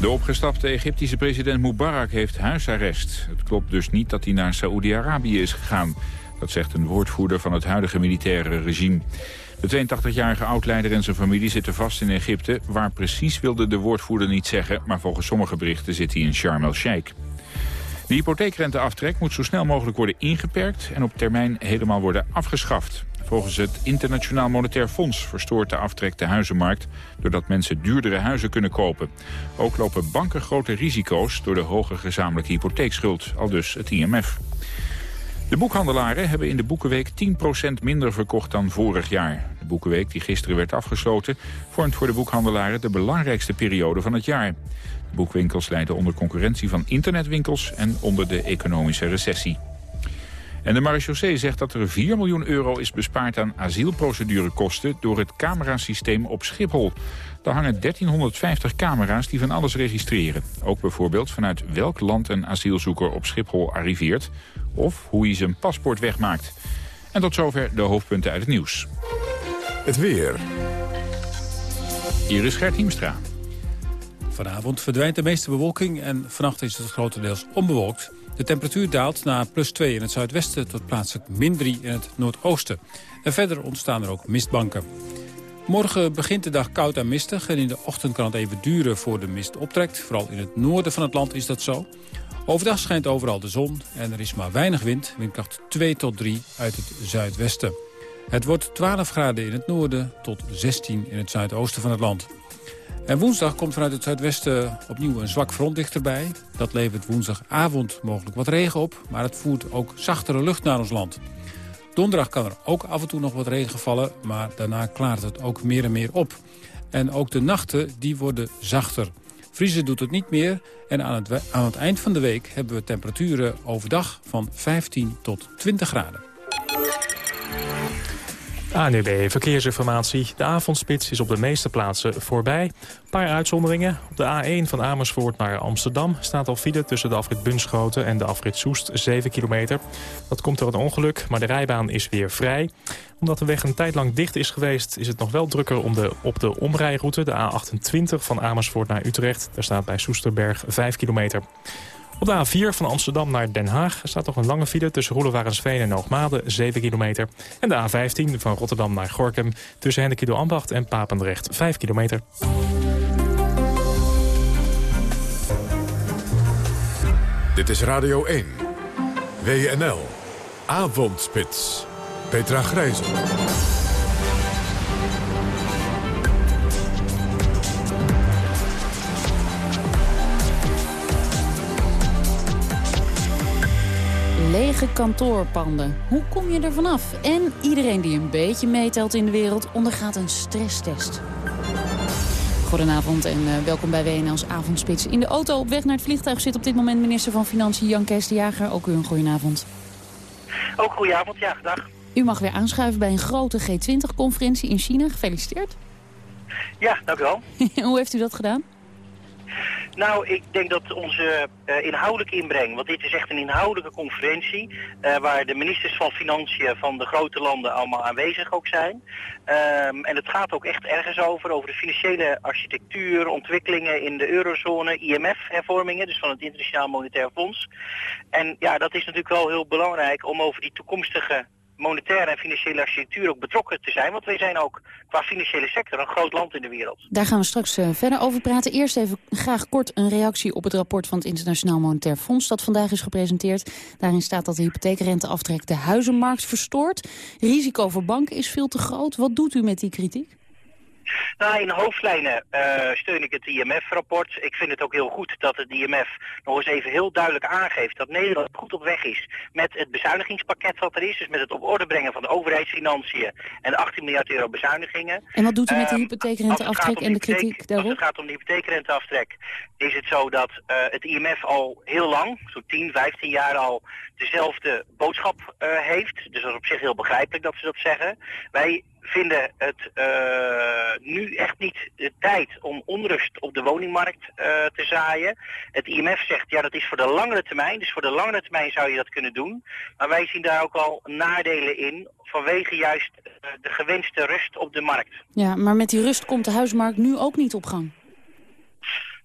De opgestapte Egyptische president Mubarak heeft huisarrest. Het klopt dus niet dat hij naar Saoedi-Arabië is gegaan. Dat zegt een woordvoerder van het huidige militaire regime. De 82-jarige oudleider en zijn familie zitten vast in Egypte. Waar precies wilde de woordvoerder niet zeggen... maar volgens sommige berichten zit hij in Sharm el-Sheikh. De hypotheekrenteaftrek moet zo snel mogelijk worden ingeperkt... en op termijn helemaal worden afgeschaft. Volgens het Internationaal Monetair Fonds verstoort de aftrek de huizenmarkt... doordat mensen duurdere huizen kunnen kopen. Ook lopen banken grote risico's door de hoge gezamenlijke hypotheekschuld, al dus het IMF. De boekhandelaren hebben in de Boekenweek 10% minder verkocht dan vorig jaar. De Boekenweek, die gisteren werd afgesloten, vormt voor de boekhandelaren de belangrijkste periode van het jaar. De boekwinkels lijden onder concurrentie van internetwinkels en onder de economische recessie. En de marechaussee zegt dat er 4 miljoen euro is bespaard aan asielprocedurekosten door het camerasysteem op Schiphol. Daar hangen 1350 camera's die van alles registreren. Ook bijvoorbeeld vanuit welk land een asielzoeker op Schiphol arriveert... of hoe hij zijn paspoort wegmaakt. En tot zover de hoofdpunten uit het nieuws. Het weer. Hier is Gert Hiemstra. Vanavond verdwijnt de meeste bewolking en vannacht is het grotendeels onbewolkt. De temperatuur daalt naar plus 2 in het zuidwesten tot plaatselijk min 3 in het noordoosten. En verder ontstaan er ook mistbanken. Morgen begint de dag koud en mistig en in de ochtend kan het even duren voor de mist optrekt. Vooral in het noorden van het land is dat zo. Overdag schijnt overal de zon en er is maar weinig wind, windkracht 2 tot 3 uit het zuidwesten. Het wordt 12 graden in het noorden tot 16 in het zuidoosten van het land. En woensdag komt vanuit het zuidwesten opnieuw een zwak front dichterbij. Dat levert woensdagavond mogelijk wat regen op, maar het voert ook zachtere lucht naar ons land. Donderdag kan er ook af en toe nog wat regen vallen, maar daarna klaart het ook meer en meer op. En ook de nachten die worden zachter. Vriezen doet het niet meer en aan het, aan het eind van de week hebben we temperaturen overdag van 15 tot 20 graden. ANUB Verkeersinformatie. De avondspits is op de meeste plaatsen voorbij. Een paar uitzonderingen. Op de A1 van Amersfoort naar Amsterdam staat al file tussen de afrit Bunschoten en de afrit Soest 7 kilometer. Dat komt door een ongeluk, maar de rijbaan is weer vrij. Omdat de weg een tijd lang dicht is geweest, is het nog wel drukker om de, op de omrijroute, de A28 van Amersfoort naar Utrecht. Daar staat bij Soesterberg 5 kilometer. Op de A4 van Amsterdam naar Den Haag staat toch een lange file... tussen Roelewarensveen en Hoogmade, 7 kilometer. En de A15 van Rotterdam naar Gorkum... tussen Hennekido Ambacht en Papendrecht, 5 kilometer. Dit is Radio 1. WNL. Avondspits. Petra Grijzen. Lege kantoorpanden. Hoe kom je er vanaf? En iedereen die een beetje meetelt in de wereld ondergaat een stresstest. Goedenavond en uh, welkom bij WNL's Avondspits. In de auto op weg naar het vliegtuig zit op dit moment minister van Financiën Jan Kees de Jager. Ook u een goedenavond. Ook goedenavond, ja, dag. U mag weer aanschuiven bij een grote G20-conferentie in China. Gefeliciteerd. Ja, dank u wel. Hoe heeft u dat gedaan? Nou, ik denk dat onze uh, inhoudelijke inbreng, want dit is echt een inhoudelijke conferentie, uh, waar de ministers van Financiën van de grote landen allemaal aanwezig ook zijn. Um, en het gaat ook echt ergens over, over de financiële architectuur, ontwikkelingen in de eurozone, IMF-hervormingen, dus van het Internationaal Monetair Fonds. En ja, dat is natuurlijk wel heel belangrijk om over die toekomstige monetaire en financiële architectuur ook betrokken te zijn. Want wij zijn ook qua financiële sector een groot land in de wereld. Daar gaan we straks uh, verder over praten. Eerst even graag kort een reactie op het rapport van het Internationaal Monetair Fonds... dat vandaag is gepresenteerd. Daarin staat dat de hypotheekrenteaftrek de huizenmarkt verstoort. Risico voor banken is veel te groot. Wat doet u met die kritiek? Nou, in hoofdlijnen uh, steun ik het IMF-rapport. Ik vind het ook heel goed dat het IMF nog eens even heel duidelijk aangeeft dat Nederland goed op weg is met het bezuinigingspakket wat er is. Dus met het op orde brengen van de overheidsfinanciën en 18 miljard euro bezuinigingen. En wat doet u met de ehm, hypotheekrenteaftrek en de kritiek daarop? Als het gaat om de hypotheekrenteaftrek is het zo dat uh, het IMF al heel lang, zo'n 10, 15 jaar al, dezelfde boodschap uh, heeft. Dus dat is op zich heel begrijpelijk dat ze dat zeggen. Wij vinden het uh, nu echt niet de tijd om onrust op de woningmarkt te zaaien. Het IMF zegt, ja dat is voor de langere termijn, dus voor de langere termijn zou je dat kunnen doen. Maar wij zien daar ook al nadelen in, vanwege juist de gewenste rust op de markt. Ja, maar met die rust komt de huismarkt nu ook niet op gang.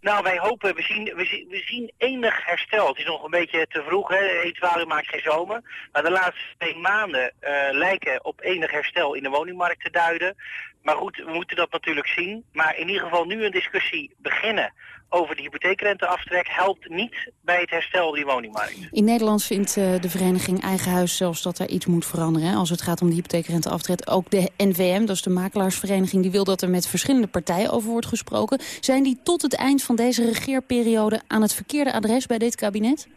Nou, wij hopen, we zien, we, zien, we zien enig herstel. Het is nog een beetje te vroeg, hè. Etualium maakt geen zomer. Maar de laatste twee maanden uh, lijken op enig herstel in de woningmarkt te duiden. Maar goed, we moeten dat natuurlijk zien. Maar in ieder geval nu een discussie beginnen over de hypotheekrenteaftrek helpt niet bij het herstel van die woningmarkt. In Nederland vindt uh, de vereniging Eigen Huis zelfs dat er iets moet veranderen. Als het gaat om de hypotheekrenteaftrek. Ook de NVM, dat is de makelaarsvereniging, die wil dat er met verschillende partijen over wordt gesproken. Zijn die tot het eind van deze regeerperiode aan het verkeerde adres bij dit kabinet?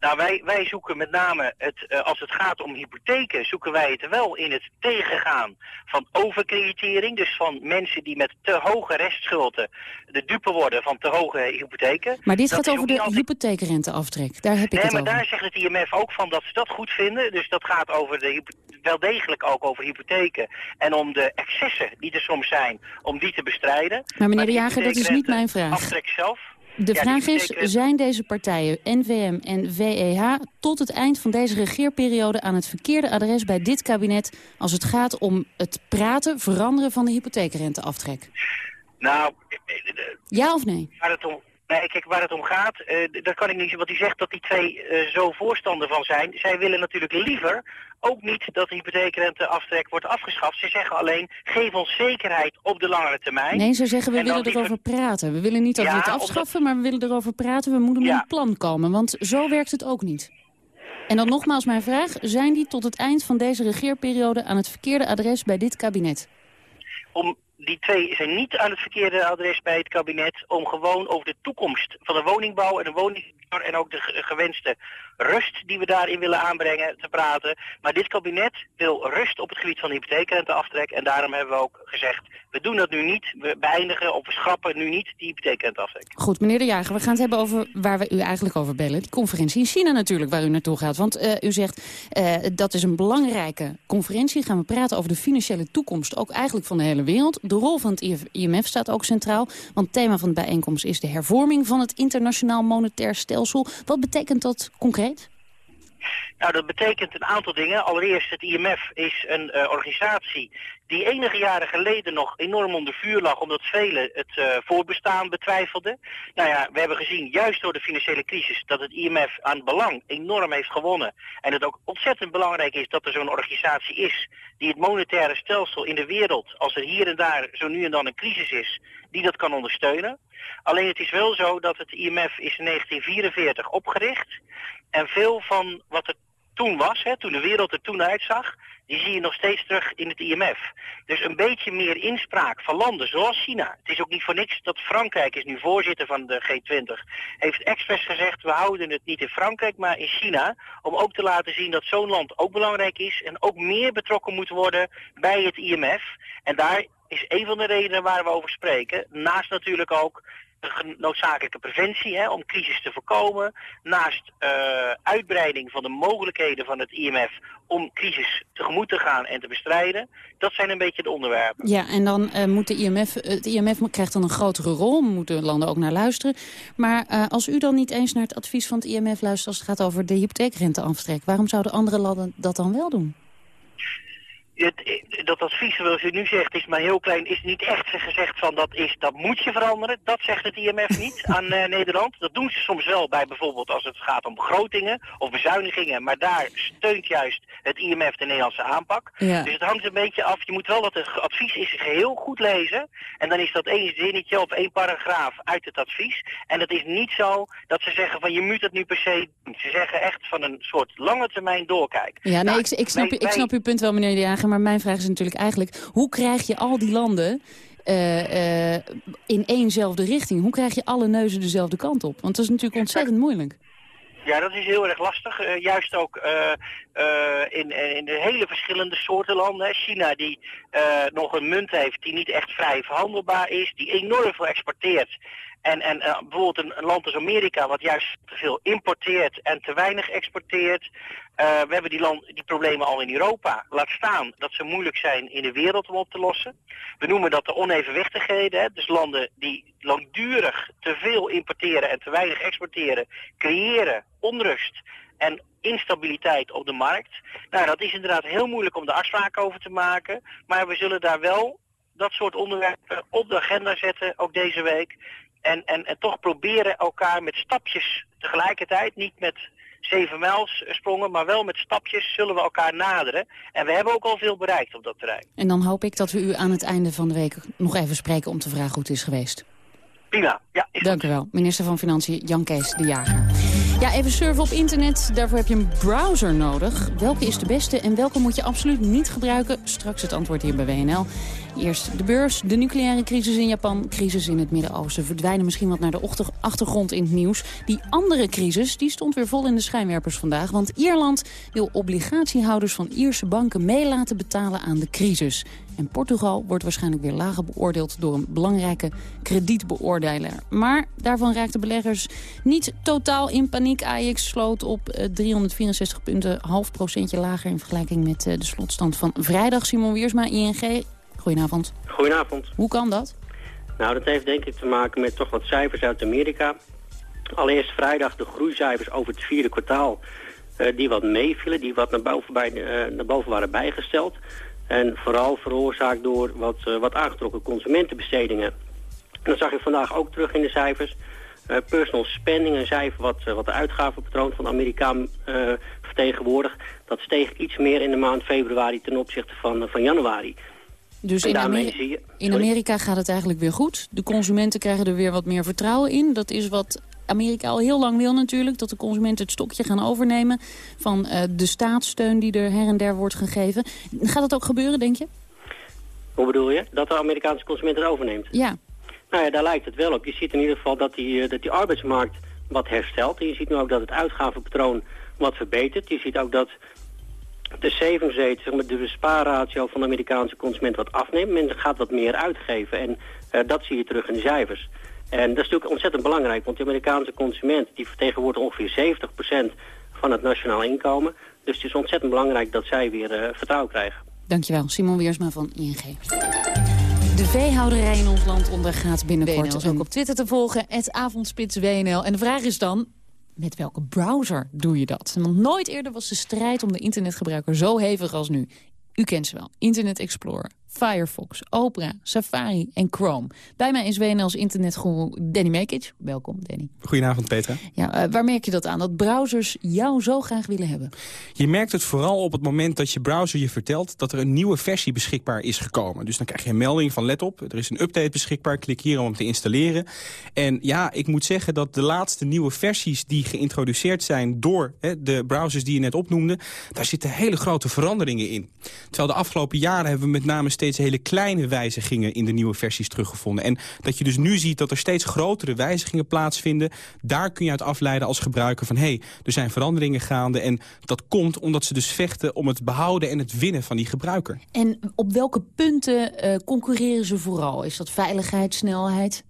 Nou, wij, wij zoeken met name, het, uh, als het gaat om hypotheken, zoeken wij het wel in het tegengaan van overcreditering. Dus van mensen die met te hoge restschulden de dupe worden van te hoge hypotheken. Maar dit gaat over de altijd... hypotheekrenteaftrek, daar heb ik nee, het maar over. daar zegt het IMF ook van dat ze dat goed vinden. Dus dat gaat over de wel degelijk ook over hypotheken. En om de excessen die er soms zijn, om die te bestrijden. Maar meneer De Jager, dat is niet mijn vraag. Aftrek zelf. De vraag is, zijn deze partijen, NVM en VEH... tot het eind van deze regeerperiode aan het verkeerde adres bij dit kabinet... als het gaat om het praten, veranderen van de hypotheekrenteaftrek? Nou... Ja of nee? Waar het om, Nee, kijk, waar het om gaat, uh, dat kan ik niet wat hij zegt dat die twee uh, zo voorstander van zijn. Zij willen natuurlijk liever ook niet dat de hypotheekrenteaftrek wordt afgeschaft. Ze zeggen alleen, geef ons zekerheid op de langere termijn. Nee, ze zeggen, we willen erover praten. We willen niet dat ja, we het afschaffen, maar we willen erover praten. We moeten ja. een plan komen, want zo werkt het ook niet. En dan nogmaals mijn vraag, zijn die tot het eind van deze regeerperiode aan het verkeerde adres bij dit kabinet? Om die twee zijn niet aan het verkeerde adres bij het kabinet om gewoon over de toekomst van de woningbouw en de woningsector en ook de gewenste rust die we daarin willen aanbrengen te praten. Maar dit kabinet wil rust op het gebied van de hypotheekrenteaftrek en daarom hebben we ook gezegd, we doen dat nu niet, we beëindigen of we schrappen nu niet die hypotheekrenteaftrek. Goed, meneer De Jager, we gaan het hebben over waar we u eigenlijk over bellen. Die conferentie in China natuurlijk, waar u naartoe gaat. Want uh, u zegt, uh, dat is een belangrijke conferentie. Gaan we praten over de financiële toekomst, ook eigenlijk van de hele wereld. De rol van het IMF staat ook centraal. Want het thema van de bijeenkomst is de hervorming van het internationaal monetair stelsel. Wat betekent dat concreet? Nou, dat betekent een aantal dingen. Allereerst, het IMF is een uh, organisatie die enige jaren geleden nog enorm onder vuur lag... omdat velen het uh, voorbestaan betwijfelden. Nou ja, we hebben gezien, juist door de financiële crisis... dat het IMF aan belang enorm heeft gewonnen. En het ook ontzettend belangrijk is dat er zo'n organisatie is... die het monetaire stelsel in de wereld, als er hier en daar zo nu en dan een crisis is... die dat kan ondersteunen. Alleen het is wel zo dat het IMF is in 1944 opgericht... en veel van wat er toen was, hè, toen de wereld er toen uitzag, die zie je nog steeds terug in het IMF. Dus een beetje meer inspraak van landen zoals China. Het is ook niet voor niks dat Frankrijk is nu voorzitter van de G20. Heeft expres gezegd, we houden het niet in Frankrijk, maar in China. Om ook te laten zien dat zo'n land ook belangrijk is en ook meer betrokken moet worden bij het IMF. En daar is een van de redenen waar we over spreken. Naast natuurlijk ook noodzakelijke preventie hè, om crisis te voorkomen. Naast uh, uitbreiding van de mogelijkheden van het IMF om crisis tegemoet te gaan en te bestrijden. Dat zijn een beetje de onderwerpen. Ja, en dan uh, moet de IMF, het IMF krijgt dan een grotere rol. Moeten landen ook naar luisteren. Maar als u dan niet eens naar het advies van het IMF luistert als het gaat over de hypotheekrenteaftrek, waarom zouden andere landen dat dan wel doen? Het, dat advies zoals u nu zegt is maar heel klein, is niet echt gezegd van dat, is, dat moet je veranderen. Dat zegt het IMF niet aan uh, Nederland. Dat doen ze soms wel bij bijvoorbeeld als het gaat om begrotingen of bezuinigingen. Maar daar steunt juist het IMF de Nederlandse aanpak. Ja. Dus het hangt een beetje af. Je moet wel dat het advies is geheel goed lezen. En dan is dat één zinnetje of één paragraaf uit het advies. En het is niet zo dat ze zeggen van je moet het nu per se doen. Ze zeggen echt van een soort lange termijn doorkijken. Ja, nee, Nou, ik, ik, snap, wij- u- ik snap uw punt wel, meneer De Jager. Maar mijn vraag is natuurlijk eigenlijk... hoe krijg je al die landen eh, eh, in éénzelfde richting? Hoe krijg je alle neuzen dezelfde kant op? Want dat is natuurlijk ontzettend moeilijk. Ja, dat is heel erg lastig. Eh, juist ook in, in de hele verschillende soorten landen. China die nog een munt heeft die niet echt vrij verhandelbaar is, die enorm veel exporteert. En, en eh, bijvoorbeeld een, land als Amerika wat juist te veel importeert en te weinig exporteert. Eh, we hebben die, die problemen al in Europa. Laat staan dat ze moeilijk zijn in de wereld om op te lossen. We noemen dat de onevenwichtigheden. Hè? Dus landen die langdurig te veel importeren en te weinig exporteren, creëren onrust en instabiliteit op de markt. Nou, dat is inderdaad heel moeilijk om de afspraken over te maken. Maar we zullen daar wel dat soort onderwerpen op de agenda zetten, ook deze week. En, en, en toch proberen elkaar met stapjes tegelijkertijd, niet met zeven mijls sprongen, maar wel met stapjes zullen we elkaar naderen. En we hebben ook al veel bereikt op dat terrein. En dan hoop ik dat we u aan het einde van de week nog even spreken... om te vragen hoe het is geweest. Prima, ja. Dank u wel. Minister van Financiën Jan Kees de Jager. Ja, even surfen op internet. Daarvoor heb je een browser nodig. Welke is de beste en welke moet je absoluut niet gebruiken? Straks het antwoord hier bij WNL. Eerst de beurs, de nucleaire crisis in Japan, crisis in het Midden-Oosten. Verdwijnen misschien wat naar de achtergrond in het nieuws. Die andere crisis die stond weer vol in de schijnwerpers vandaag. Want Ierland wil obligatiehouders van Ierse banken mee laten betalen aan de crisis. En Portugal wordt waarschijnlijk weer lager beoordeeld door een belangrijke kredietbeoordelaar. Maar daarvan raakten beleggers niet totaal in paniek. Ajax sloot op eh, 364 punten, half procentje lager in vergelijking met eh, de slotstand van vrijdag. Simon Wiersma, ING. Goedenavond. Goedenavond. Hoe kan dat? Nou, dat heeft denk ik te maken met toch wat cijfers uit Amerika. Allereerst vrijdag de groeicijfers over het vierde kwartaal... eh, die wat meevielen, die wat naar boven, bij, eh, naar boven waren bijgesteld. En vooral veroorzaakt door wat, eh, wat aangetrokken consumentenbestedingen. En dat zag je vandaag ook terug in de cijfers. Personal spending, een cijfer wat, wat de uitgavenpatroon van de Amerikaan vertegenwoordigt... dat steeg iets meer in de maand februari ten opzichte van, van januari. Dus in? Amerika gaat het eigenlijk weer goed. De consumenten krijgen er weer wat meer vertrouwen in. Dat is wat Amerika al heel lang wil natuurlijk. Dat de consumenten het stokje gaan overnemen van eh, de staatssteun die er her en der wordt gegeven. Gaat dat ook gebeuren, denk je? Hoe bedoel je? Dat de Amerikaanse consument het overneemt? Ja. Nou ja, daar lijkt het wel op. Je ziet in ieder geval dat die, eh, dat die arbeidsmarkt wat herstelt. En je ziet nu ook dat het uitgavenpatroon wat verbetert. Je ziet ook dat de savings rate, zeg maar, de bespaarratio van de Amerikaanse consument wat afneemt. Men gaat wat meer uitgeven en eh, dat zie je terug in de cijfers. En dat is natuurlijk ontzettend belangrijk, want de Amerikaanse consument die vertegenwoordigt ongeveer 70% van het nationaal inkomen. Dus het is ontzettend belangrijk dat zij weer eh, vertrouwen krijgen. Dankjewel, Simon Weersma van ING. De veehouderij in ons land ondergaat binnenkort. WNL is ook op Twitter te volgen, het avondspits WNL. En de vraag is dan, met welke browser doe je dat? Want nooit eerder was de strijd om de internetgebruiker zo hevig als nu. U kent ze wel. Internet Explorer, Firefox, Opera, Safari en Chrome. Bij mij is WNL's internetgoeroe Danny Mekic. Welkom, Danny. Goedenavond, Petra. Ja, eh, waar merk je dat aan? Dat browsers jou zo graag willen hebben? Je merkt het vooral op het moment dat je browser je vertelt... dat er een nieuwe versie beschikbaar is gekomen. Dus dan krijg je een melding van let op, er is een update beschikbaar. Klik hier om hem te installeren. En ja, ik moet zeggen dat de laatste nieuwe versies die geïntroduceerd zijn... door hè, de browsers die je net opnoemde... daar zitten hele grote veranderingen in. Terwijl de afgelopen jaren hebben we met name steeds hele kleine wijzigingen... in de nieuwe versies teruggevonden. En dat je dus nu ziet dat er steeds grotere wijzigingen plaatsvinden... daar kun je uit afleiden als gebruiker van... hé, hey, er zijn veranderingen gaande en dat komt omdat ze dus vechten... om het behouden en het winnen van die gebruiker. En op welke punten eh, concurreren ze vooral? Is dat veiligheid, snelheid?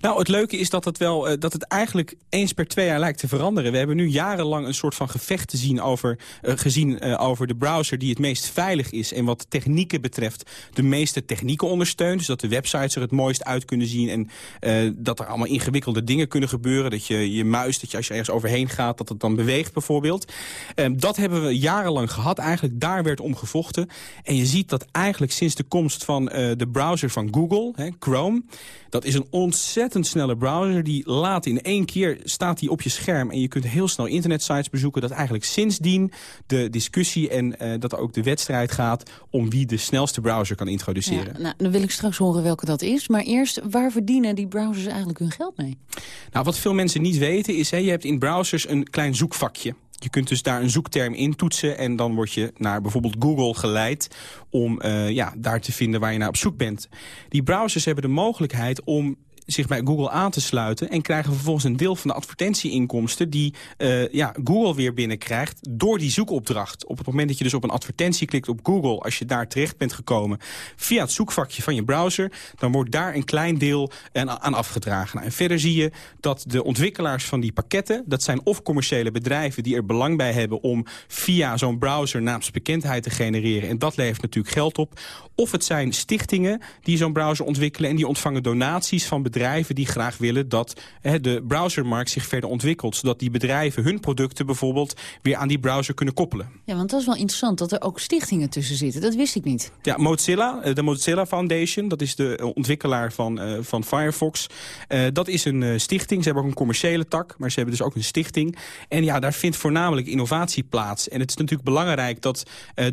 Nou, het leuke is dat het, wel, uh, dat het eigenlijk eens per twee jaar lijkt te veranderen. We hebben nu jarenlang een soort van gevecht te zien over, uh, gezien uh, over de browser die het meest veilig is. En wat technieken betreft de meeste technieken ondersteunt. Dus dat de websites er het mooist uit kunnen zien. En dat er allemaal ingewikkelde dingen kunnen gebeuren. Dat je je muis, dat je als je ergens overheen gaat, dat het dan beweegt bijvoorbeeld. Ehm, dat hebben we jarenlang gehad. Eigenlijk daar werd om gevochten. En je ziet dat eigenlijk sinds de komst van de browser van Google, hè, Chrome... Dat is een ontzettend snelle browser. Die laat in één keer, staat die op je scherm... en je kunt heel snel internetsites bezoeken. Dat eigenlijk sindsdien de discussie en uh, dat ook de wedstrijd gaat... om wie de snelste browser kan introduceren. Ja, nou, dan wil ik straks horen welke dat is. Maar eerst, waar verdienen die browsers eigenlijk hun geld mee? Nou, wat veel mensen niet weten is... Hè, je hebt in browsers een klein zoekvakje. Je kunt dus daar een zoekterm in toetsen en dan word je naar bijvoorbeeld Google geleid om uh, ja, daar te vinden waar je naar op zoek bent. Die browsers hebben de mogelijkheid om zich bij Google aan te sluiten... en krijgen vervolgens een deel van de advertentieinkomsten... die uh, ja, Google weer binnenkrijgt door die zoekopdracht. Op het moment dat je dus op een advertentie klikt op Google... als je daar terecht bent gekomen via het zoekvakje van je browser... dan wordt daar een klein deel aan afgedragen. Nou, en verder zie je dat de ontwikkelaars van die pakketten... dat zijn of commerciële bedrijven die er belang bij hebben... om via zo'n browser naamsbekendheid te genereren... en dat levert natuurlijk geld op. Of het zijn stichtingen die zo'n browser ontwikkelen... en die ontvangen donaties van bedrijven bedrijven die graag willen dat hè, de browsermarkt zich verder ontwikkelt. Zodat die bedrijven hun producten bijvoorbeeld weer aan die browser kunnen koppelen. Ja, want dat is wel interessant dat er ook stichtingen tussen zitten. Dat wist ik niet. Ja, Mozilla, eh, de Mozilla Foundation, dat is de ontwikkelaar van, uh, van Firefox. Uh, dat is een stichting. Ze hebben ook een commerciële tak, maar ze hebben dus ook een stichting. En ja, daar vindt voornamelijk innovatie plaats. En het is natuurlijk belangrijk dat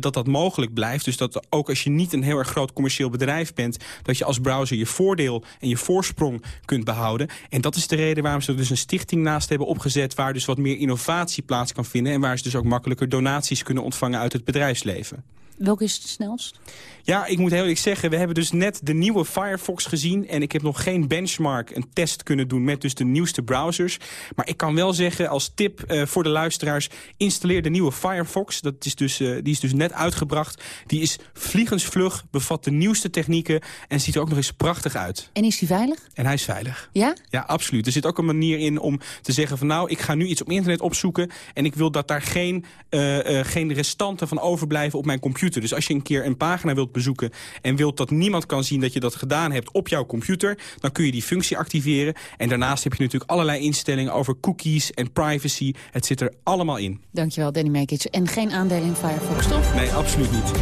dat, dat mogelijk blijft. Dus dat ook als je niet een heel erg groot commercieel bedrijf bent... dat je als browser je voordeel en je voorsprong kunt behouden. En dat is de reden waarom ze er dus een stichting naast hebben opgezet... waar dus wat meer innovatie plaats kan vinden... en waar ze dus ook makkelijker donaties kunnen ontvangen uit het bedrijfsleven. Welke is het snelst? Ja, ik moet heel eerlijk zeggen, we hebben dus net de nieuwe Firefox gezien... en ik heb nog geen benchmark, een test kunnen doen met dus de nieuwste browsers. Maar ik kan wel zeggen, als tip uh, voor de luisteraars... installeer de nieuwe Firefox, dat is dus, uh, die is dus net uitgebracht. Die is vliegensvlug, bevat de nieuwste technieken... en ziet er ook nog eens prachtig uit. En is die veilig? En hij is veilig. Ja? Ja, absoluut. Er zit ook een manier in om te zeggen van... nou, ik ga nu iets op internet opzoeken... en ik wil dat daar geen, uh, geen restanten van overblijven op mijn computer. Dus als je een keer een pagina wilt bezoeken... en wilt dat niemand kan zien dat je dat gedaan hebt op jouw computer... dan kun je die functie activeren. En daarnaast heb je natuurlijk allerlei instellingen over cookies en privacy. Het zit er allemaal in. Dankjewel, Danny Mekic. En geen aandelen in Firefox, toch? Nee, absoluut niet.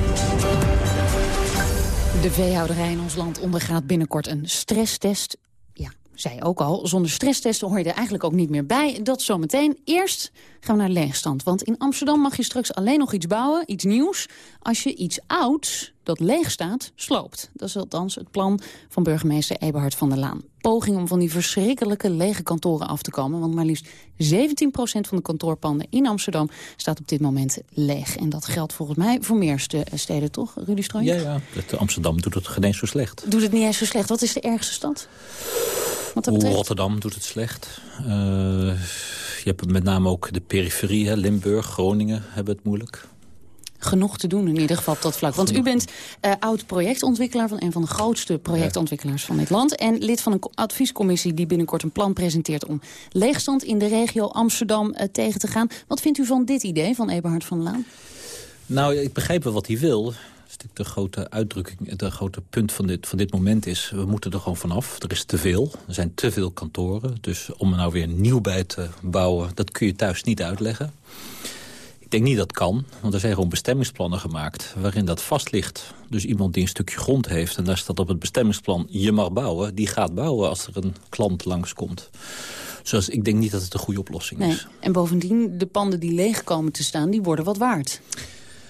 De veehouderij in ons land ondergaat binnenkort een stresstest zei ook al, zonder stresstesten hoor je er eigenlijk ook niet meer bij. Dat zometeen. Eerst gaan we naar leegstand. Want in Amsterdam mag je straks alleen nog iets bouwen, iets nieuws... als je iets ouds, dat leeg staat, sloopt. Dat is althans het plan van burgemeester Eberhard van der Laan. Poging om van die verschrikkelijke lege kantoren af te komen. Want maar liefst 17% van de kantoorpanden in Amsterdam staat op dit moment leeg. En dat geldt volgens mij voor meer steden, toch, Rudy Strooi? Ja, ja. Amsterdam doet het geen eens zo slecht. Doet het niet eens zo slecht. Wat is de ergste stad? Rotterdam doet het slecht. Uh, je hebt met name ook de periferie, hè, Limburg, Groningen hebben het moeilijk. Genoeg te doen in ieder geval op dat vlak. Want u bent uh, oud-projectontwikkelaar van een van de grootste projectontwikkelaars van dit land. En lid van een adviescommissie die binnenkort een plan presenteert... om leegstand in de regio Amsterdam uh, tegen te gaan. Wat vindt u van dit idee van Eberhard van Laan? Nou, ik begrijp wel wat hij wil de grote uitdrukking, het grote punt van dit, van dit moment is... we moeten er gewoon vanaf. Er is te veel. Er zijn te veel kantoren. Dus om er nou weer nieuw bij te bouwen... dat kun je thuis niet uitleggen. Ik denk niet dat kan, want er zijn gewoon bestemmingsplannen gemaakt... waarin dat vast ligt. Dus iemand die een stukje grond heeft en daar staat op het bestemmingsplan... je mag bouwen, die gaat bouwen als er een klant langskomt. Dus ik denk niet dat het een goede oplossing nee. is. En bovendien, de panden die leeg komen te staan, die worden wat waard.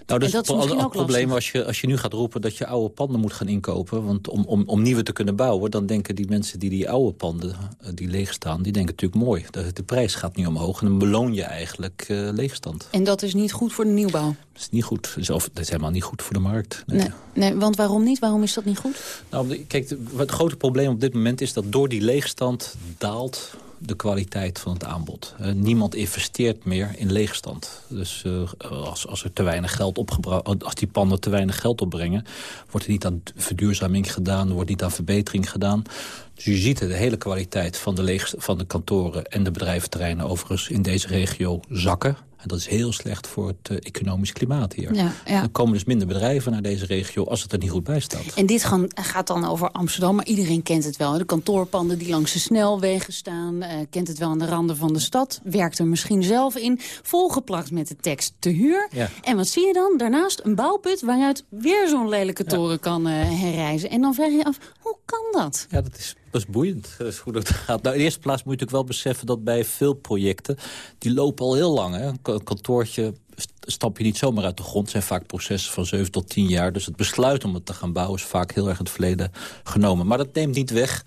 Nou, dat, dat is het, het probleem als je, als je nu gaat roepen dat je oude panden moet gaan inkopen. Want om, om, om nieuwe te kunnen bouwen, dan denken die mensen die die oude panden uh, die leeg staan, die denken natuurlijk mooi. De, de prijs gaat niet omhoog en dan beloon je eigenlijk uh, leegstand. En dat is niet goed voor de nieuwbouw? Dat is niet goed. Dat is, of, dat is helemaal niet goed voor de markt. Nee. nee. Nee, want waarom niet? Waarom is dat niet goed? Nou, kijk, het grote probleem op dit moment is dat door die leegstand daalt de kwaliteit van het aanbod. Uh, niemand investeert meer in leegstand. Dus uh, als, als er te weinig geld opgebracht, als die panden te weinig geld opbrengen, wordt er niet aan verduurzaming gedaan, wordt niet aan verbetering gedaan. Dus je ziet de hele kwaliteit van de, van de kantoren en de bedrijventerreinen overigens in deze regio zakken. En dat is heel slecht voor het uh, economisch klimaat hier. Ja, ja. Er komen dus minder bedrijven naar deze regio als het er niet goed bij staat. En dit gaan, gaat dan over Amsterdam, maar iedereen kent het wel. De kantoorpanden die langs de snelwegen staan, uh, kent het wel aan de randen van de stad. Werkt er misschien zelf in, volgeplakt met de tekst te huur. Ja. En wat zie je dan? Daarnaast een bouwput waaruit weer zo'n lelijke toren kan uh, herrijzen. En dan vraag je je af, hoe kan dat? Ja, dat is dat is boeiend. Dat is hoe dat gaat. Nou, in de eerste plaats moet je natuurlijk wel beseffen dat bij veel projecten... die lopen al heel lang. Hè. Een kantoortje stap je niet zomaar uit de grond. Het zijn vaak processen van 7 tot 10 jaar. Dus het besluit om het te gaan bouwen is vaak heel erg in het verleden genomen. Maar dat neemt niet weg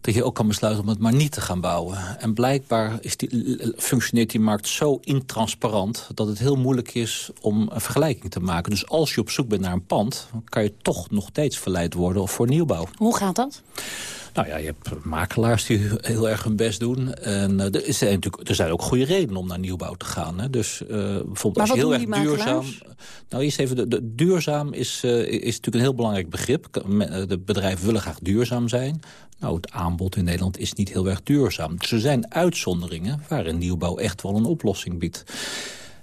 dat je ook kan besluiten om het maar niet te gaan bouwen. En blijkbaar is die, functioneert die markt zo intransparant... dat het heel moeilijk is om een vergelijking te maken. Dus als je op zoek bent naar een pand... kan je toch nog steeds verleid worden voor nieuwbouw. Hoe gaat dat? Nou ja, je hebt makelaars die heel erg hun best doen. En uh, er, zijn natuurlijk, er zijn ook goede redenen om naar nieuwbouw te gaan. Hè. Dus uh, bijvoorbeeld als je heel erg duurzaam... Nou, eerst even, de, de duurzaam is, uh, is natuurlijk een heel belangrijk begrip. De bedrijven willen graag duurzaam zijn. Nou, het aanbod in Nederland is niet heel erg duurzaam. Dus er zijn uitzonderingen waarin nieuwbouw echt wel een oplossing biedt.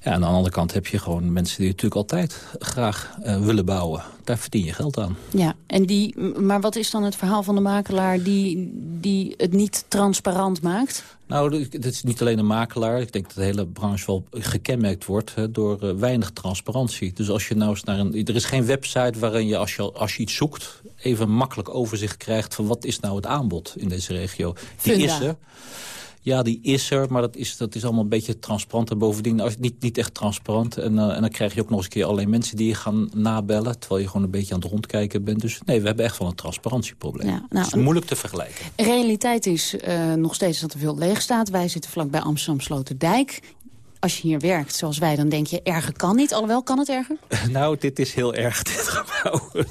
Ja, aan de andere kant heb je gewoon mensen die natuurlijk altijd graag uh, willen bouwen. Daar verdien je geld aan. Ja, en die, maar wat is dan het verhaal van de makelaar die, die het niet transparant maakt? Nou, het is niet alleen een makelaar. Ik denk dat de hele branche wel gekenmerkt wordt hè, door uh, weinig transparantie. Dus als je nou eens naar een... Er is geen website waarin je als, je, als je iets zoekt... even makkelijk overzicht krijgt van wat is nou het aanbod in deze regio. Die Funda. is er. Ja, die is er, maar dat is, dat is allemaal een beetje transparant. En bovendien als, niet, niet echt transparant. En, uh, en dan krijg je ook nog eens een keer alleen mensen die je gaan nabellen... terwijl je gewoon een beetje aan het rondkijken bent. Dus nee, we hebben echt wel een transparantieprobleem. Ja, nou, het is moeilijk te vergelijken. Realiteit is uh, nog steeds dat er veel leeg staat. Wij zitten vlakbij Amsterdam-Sloterdijk als je hier werkt, zoals wij, dan denk je erger kan niet. Alhoewel, kan het erger? Nou, dit is heel erg, dit gebouw.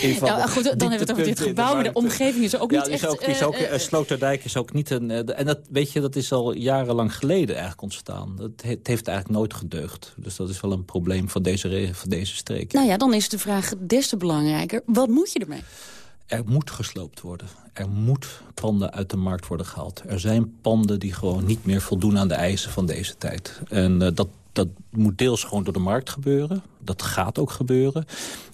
is nou, goed, dan hebben we het over dit gebouw. Maar de omgeving is ook ja, niet is echt... Ook, is ook, uh, Sloterdijk is ook niet een... Uh, en dat, weet je, dat is al jarenlang geleden eigenlijk ontstaan. Het, het heeft eigenlijk nooit gedeugd. Dus dat is wel een probleem van deze, van deze streek. Nou ja, dan is de vraag des te belangrijker. Wat moet je ermee? Er moet gesloopt worden. Er moet panden uit de markt worden gehaald. Er zijn panden die gewoon niet meer voldoen aan de eisen van deze tijd. En uh, dat, dat moet deels gewoon door de markt gebeuren. Dat gaat ook gebeuren.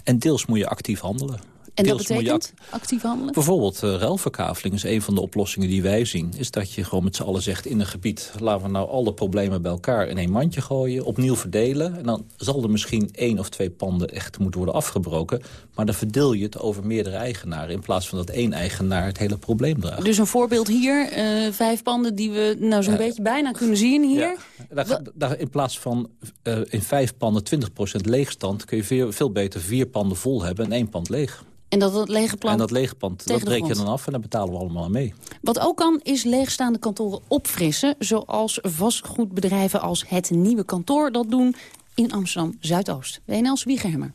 En deels moet je actief handelen. En dat betekent actief handelen? Bijvoorbeeld uh, ruilverkaveling is een van de oplossingen die wij zien. Is dat je gewoon met z'n allen zegt in een gebied... laten we nou alle problemen bij elkaar in één mandje gooien. Opnieuw verdelen. En dan zal er misschien één of twee panden echt moeten worden afgebroken. Maar dan verdeel je het over meerdere eigenaren. In plaats van dat één eigenaar het hele probleem draagt. Dus een voorbeeld hier. Uh, vijf panden die we nou zo'n uh, beetje bijna kunnen zien hier. Ja, daar, daar, in plaats van uh, in vijf panden 20% leegstand... kun je veel, veel beter vier panden vol hebben en één pand leeg. En dat, dat lege pand En dat lege pand, dat breek je dan af en daar betalen we allemaal aan mee. Wat ook kan, is leegstaande kantoren opfrissen. Zoals vastgoedbedrijven als Het Nieuwe Kantoor dat doen in Amsterdam-Zuidoost. WNL's Wiegerhemmer.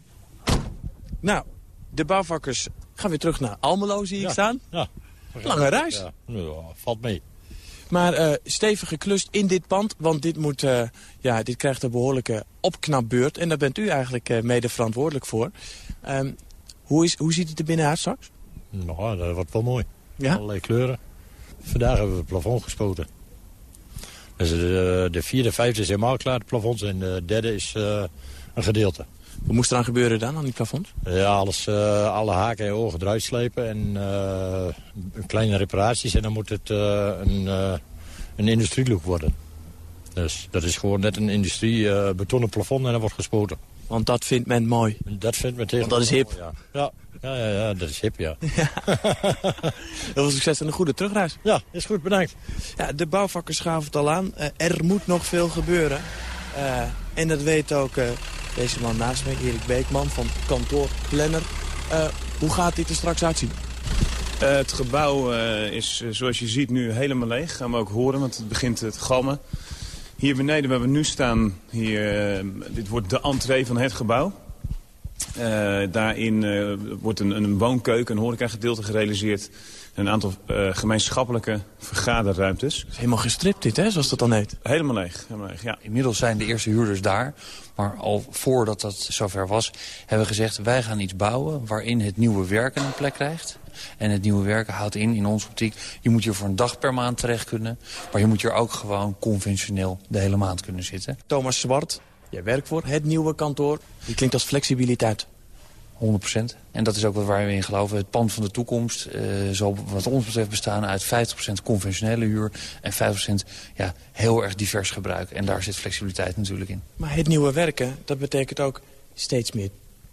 Nou, de bouwvakkers gaan weer terug naar Almelo, zie ik ja, staan. Ja. Lange reis. Ja, ja, valt mee. Maar uh, stevig geklust in dit pand, want dit, moet, uh, ja, dit krijgt een behoorlijke opknapbeurt. En daar bent u eigenlijk uh, mede verantwoordelijk voor. Um, hoe, is, hoe ziet het er binnenuit straks? Nou, dat wordt wel mooi. Ja? Allerlei kleuren. Vandaag hebben we het plafond gespoten. Dus de, de vierde, vijfde is helemaal klaar, de plafonds. En de derde is uh, een gedeelte. Wat moest eraan gebeuren dan, aan die plafond? Ja, alles, uh, alle haken en ogen eruit slepen. En uh, kleine reparaties. En dan moet het een, een industrielook worden. Dus dat is gewoon net een industrie betonnen plafond en dat wordt gespoten. Want dat vindt men mooi. Dat vindt men tegen. Want dat is hip. Ja. Ja, ja, ja, ja, dat is hip, ja. ja. Heel veel succes en een goede terugreis. Ja, is goed, bedankt. Ja, de bouwvakkers gaven het al aan. Uh, er moet nog veel gebeuren. Uh, en dat weet ook uh, deze man naast me, Erik Beekman van kantoor Planner. hoe gaat dit er straks uitzien? het gebouw is, zoals je ziet, nu helemaal leeg. Gaan we ook horen, want het begint te galmen. Hier beneden waar we nu staan, hier, uh, dit wordt de entree van het gebouw. daarin wordt een, een woonkeuken, een horecagedeelte gerealiseerd een aantal uh, gemeenschappelijke vergaderruimtes. Helemaal gestript dit, hè, zoals dat dan heet? Helemaal leeg, helemaal leeg, ja. Inmiddels zijn de eerste huurders daar. Maar al voordat dat zover was, hebben we gezegd... wij gaan iets bouwen waarin het nieuwe werken een plek krijgt. En het nieuwe werken houdt in, in onze optiek... je moet hier voor een dag per maand terecht kunnen... maar je moet hier ook gewoon conventioneel de hele maand kunnen zitten. Thomas Zwart, jij werkt voor het nieuwe kantoor. Die klinkt als flexibiliteit. 100% En dat is ook wat waar we in geloven. Het pand van de toekomst uh, zal wat ons betreft bestaan uit 50% conventionele huur... en 50% ja, heel erg divers gebruik. En daar zit flexibiliteit natuurlijk in. Maar het nieuwe werken, dat betekent ook steeds meer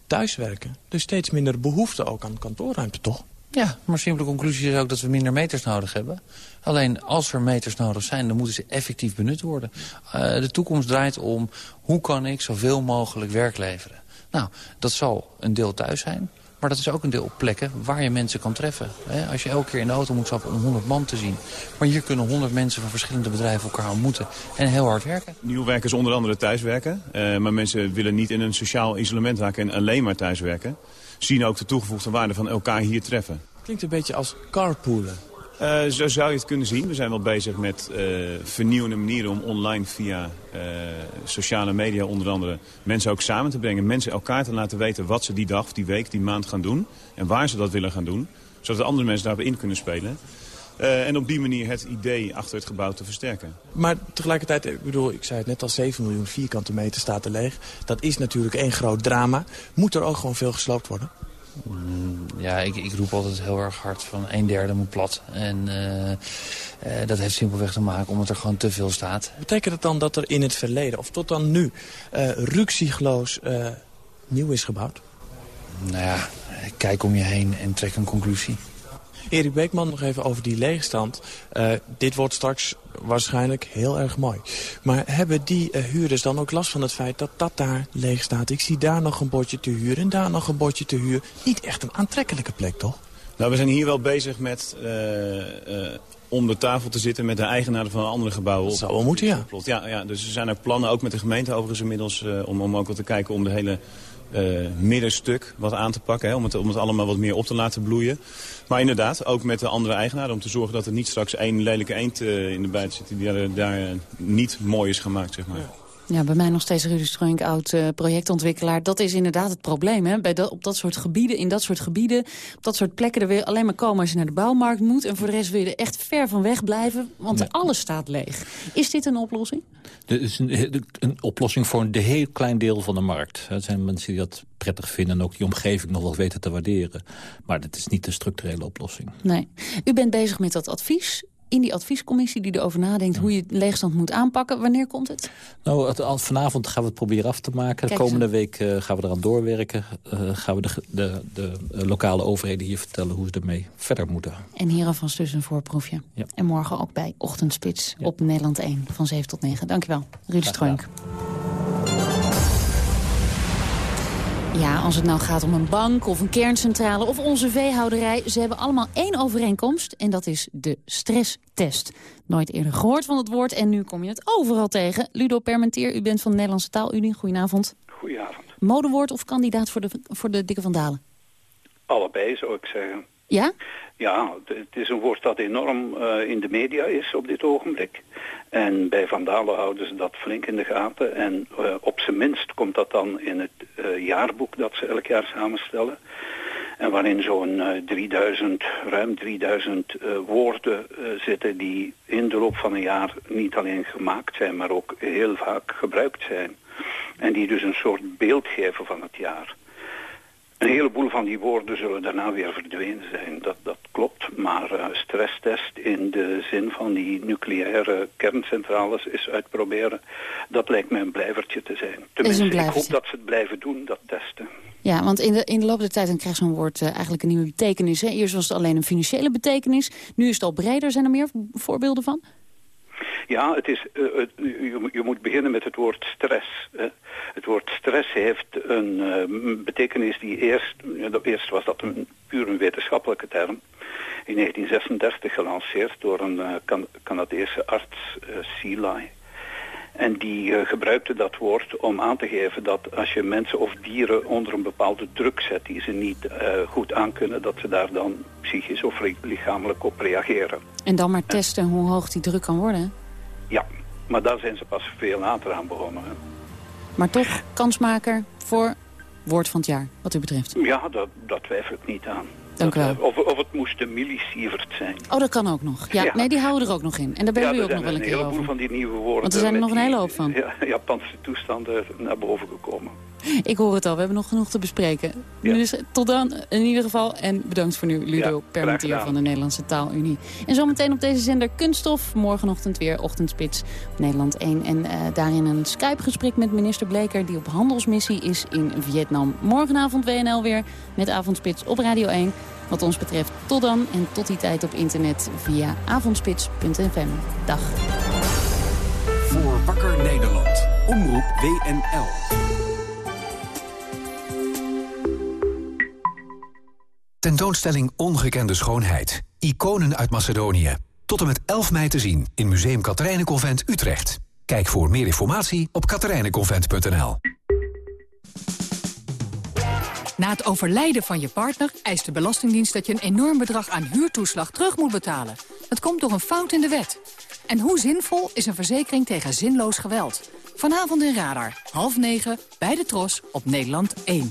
thuiswerken. Dus steeds minder behoefte ook aan kantoorruimte, toch? Ja, maar simpele conclusie is ook dat we minder meters nodig hebben. Alleen als er meters nodig zijn, dan moeten ze effectief benut worden. Uh, de toekomst draait om hoe kan ik zoveel mogelijk werk leveren. Nou, dat zal een deel thuis zijn. Maar dat is ook een deel op plekken waar je mensen kan treffen. Als je elke keer in de auto moet stappen om 100 man te zien. Maar hier kunnen 100 mensen van verschillende bedrijven elkaar ontmoeten. En heel hard werken. Nieuw is onder andere thuiswerken. Uh, maar mensen willen niet in een sociaal isolement raken en alleen maar thuiswerken. Zien ook de toegevoegde waarde van elkaar hier treffen. Klinkt een beetje als carpoolen. Uh, zo zou je het kunnen zien. We zijn wel bezig met uh, vernieuwende manieren om online via uh, sociale media onder andere mensen ook samen te brengen. Mensen elkaar te laten weten wat ze die dag, die week, die maand gaan doen. En waar ze dat willen gaan doen. Zodat andere mensen daarop in kunnen spelen. En op die manier het idee achter het gebouw te versterken. Maar tegelijkertijd, ik bedoel, ik zei het net al, 7 miljoen vierkante meter staat er leeg. Dat is natuurlijk één groot drama. Moet er ook gewoon veel gesloopt worden? Mm, ja, ik, ik, roep altijd heel erg hard van een derde moet plat. En uh, uh, dat heeft simpelweg te maken omdat er gewoon te veel staat. Betekent het dan dat er in het verleden, of tot dan nu, uh, ruksigloos nieuw is gebouwd? Nou ja, kijk om je heen en trek een conclusie. Erik Beekman nog even over die leegstand. Uh, dit wordt straks waarschijnlijk heel erg mooi. Maar hebben die uh, huurders dan ook last van het feit dat dat daar leeg staat? Ik zie daar nog een bordje te huur en daar nog een bordje te huur. Niet echt een aantrekkelijke plek, toch? Nou, we zijn hier wel bezig met... Uh, om de tafel te zitten met de eigenaren van andere gebouwen. Dat zou wel moeten, ja. ja. Ja, dus er zijn ook plannen, ook met de gemeente overigens inmiddels... om, om ook wat te kijken om de hele uh, middenstuk wat aan te pakken. Hè, om, het, om allemaal wat meer op te laten bloeien. Maar inderdaad, ook met de andere eigenaren. Om te zorgen dat er niet straks één lelijke eend uh, in de buiten zit. Die daar, niet mooi is gemaakt, zeg maar. Bij mij nog steeds Rudy Strunk, oud uh, projectontwikkelaar. Dat is inderdaad het probleem. Hè? Bij dat, op dat soort gebieden, in dat soort gebieden, op dat soort plekken... er wil je alleen maar komen als je naar de bouwmarkt moet. En voor de rest wil je er echt ver van weg blijven, want nee. alles staat leeg. Is dit een oplossing? Dit is een, een, oplossing voor een heel klein deel van de markt. Er zijn mensen die dat prettig vinden en ook die omgeving nog wel weten te waarderen. Maar dat is niet de structurele oplossing. Nee. U bent bezig met dat advies in die adviescommissie die erover nadenkt... hoe je leegstand moet aanpakken. Wanneer komt het? Nou, het, vanavond gaan we het proberen af te maken. De komende week uh, gaan we eraan doorwerken. Uh, gaan we de, de, de, lokale overheden hier vertellen hoe ze ermee verder moeten. En hier alvast dus een voorproefje. Ja. En morgen ook bij Ochtendspits ja. op Nederland 1 van 7 tot 9. Dankjewel, Ruud Streunk. Ja, als het nou gaat om een bank of een kerncentrale of onze veehouderij... ze hebben allemaal één overeenkomst en dat is de stresstest. Nooit eerder gehoord van het woord en nu kom je het overal tegen. Ludo Permenteer, u bent van de Nederlandse Taalunie. Goedenavond. Goedenavond. Modewoord of kandidaat voor de, voor de dikke vandalen? Allebei, zou ik zeggen. Ja? Ja, het is een woord dat enorm uh, in de media is op dit ogenblik. En bij Vandalen houden ze dat flink in de gaten. En uh, op zijn minst komt dat dan in het uh, jaarboek dat ze elk jaar samenstellen. En waarin zo'n 3000, ruim 3000 woorden zitten die in de loop van een jaar niet alleen gemaakt zijn, maar ook heel vaak gebruikt zijn. En die dus een soort beeld geven van het jaar. Een heleboel van die woorden zullen daarna weer verdwenen zijn. Dat, dat klopt. Maar uh, stresstest in de zin van die nucleaire kerncentrales is uitproberen. Dat lijkt me een blijvertje te zijn. Tenminste, ik hoop dat ze het blijven doen, dat testen. Ja, want in de, in de loop der tijd krijgt zo'n woord uh, eigenlijk een nieuwe betekenis. Hè? Eerst was het alleen een financiële betekenis. Nu is het al breder. Zijn er meer voorbeelden van? Ja, het is, je, je, moet beginnen met het woord stress. Het woord stress heeft een uh, betekenis die eerst, eerst was dat een puur een wetenschappelijke term. In 1936 gelanceerd door een uh, Canadese arts, Seeley. En die uh, gebruikte dat woord om aan te geven dat als je mensen of dieren onder een bepaalde druk zet die ze niet uh, goed aankunnen, dat ze daar dan psychisch of lichamelijk op reageren. En dan maar testen hoe hoog die druk kan worden? Ja, maar daar zijn ze pas veel later aan begonnen. Maar toch kansmaker voor woord van het jaar, wat u betreft? Ja, dat, dat twijfel ik niet aan. Dank u wel. Of, of het moest de millisievert zijn. Oh, dat kan ook nog. Ja, Nee, die houden er ook nog in. En daar ben ja, u ook nog wel een keer over. een heleboel van die nieuwe woorden. Want er zijn er nog een hele hoop van. Ja, Japanse toestanden naar boven gekomen. Ik hoor het al, we hebben nog genoeg te bespreken. Ja. Dus tot dan in ieder geval. En bedankt voor nu, Ludo ja, Permentier van de Nederlandse Taalunie. En zometeen op deze zender Kunststof. Morgenochtend weer Ochtendspits op Nederland 1. En uh, daarin een Skype-gesprek met minister Bleker... die op handelsmissie is in Vietnam. Morgenavond WNL weer met Avondspits op Radio 1. Wat ons betreft tot dan en tot die tijd op internet via avondspits.fm. Dag. Voor Wakker Nederland. Omroep WNL. Tentoonstelling Ongekende Schoonheid. Iconen uit Macedonië. Tot en met 11 mei te zien in Museum Katerijnenconvent Utrecht. Kijk voor meer informatie op katerijnenconvent.nl. Na het overlijden van je partner eist de Belastingdienst dat je een enorm bedrag aan huurtoeslag terug moet betalen. Dat komt door een fout in de wet. En hoe zinvol is een verzekering tegen zinloos geweld? Vanavond in Radar, half negen, bij de Tros op Nederland 1.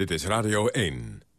Dit is Radio 1.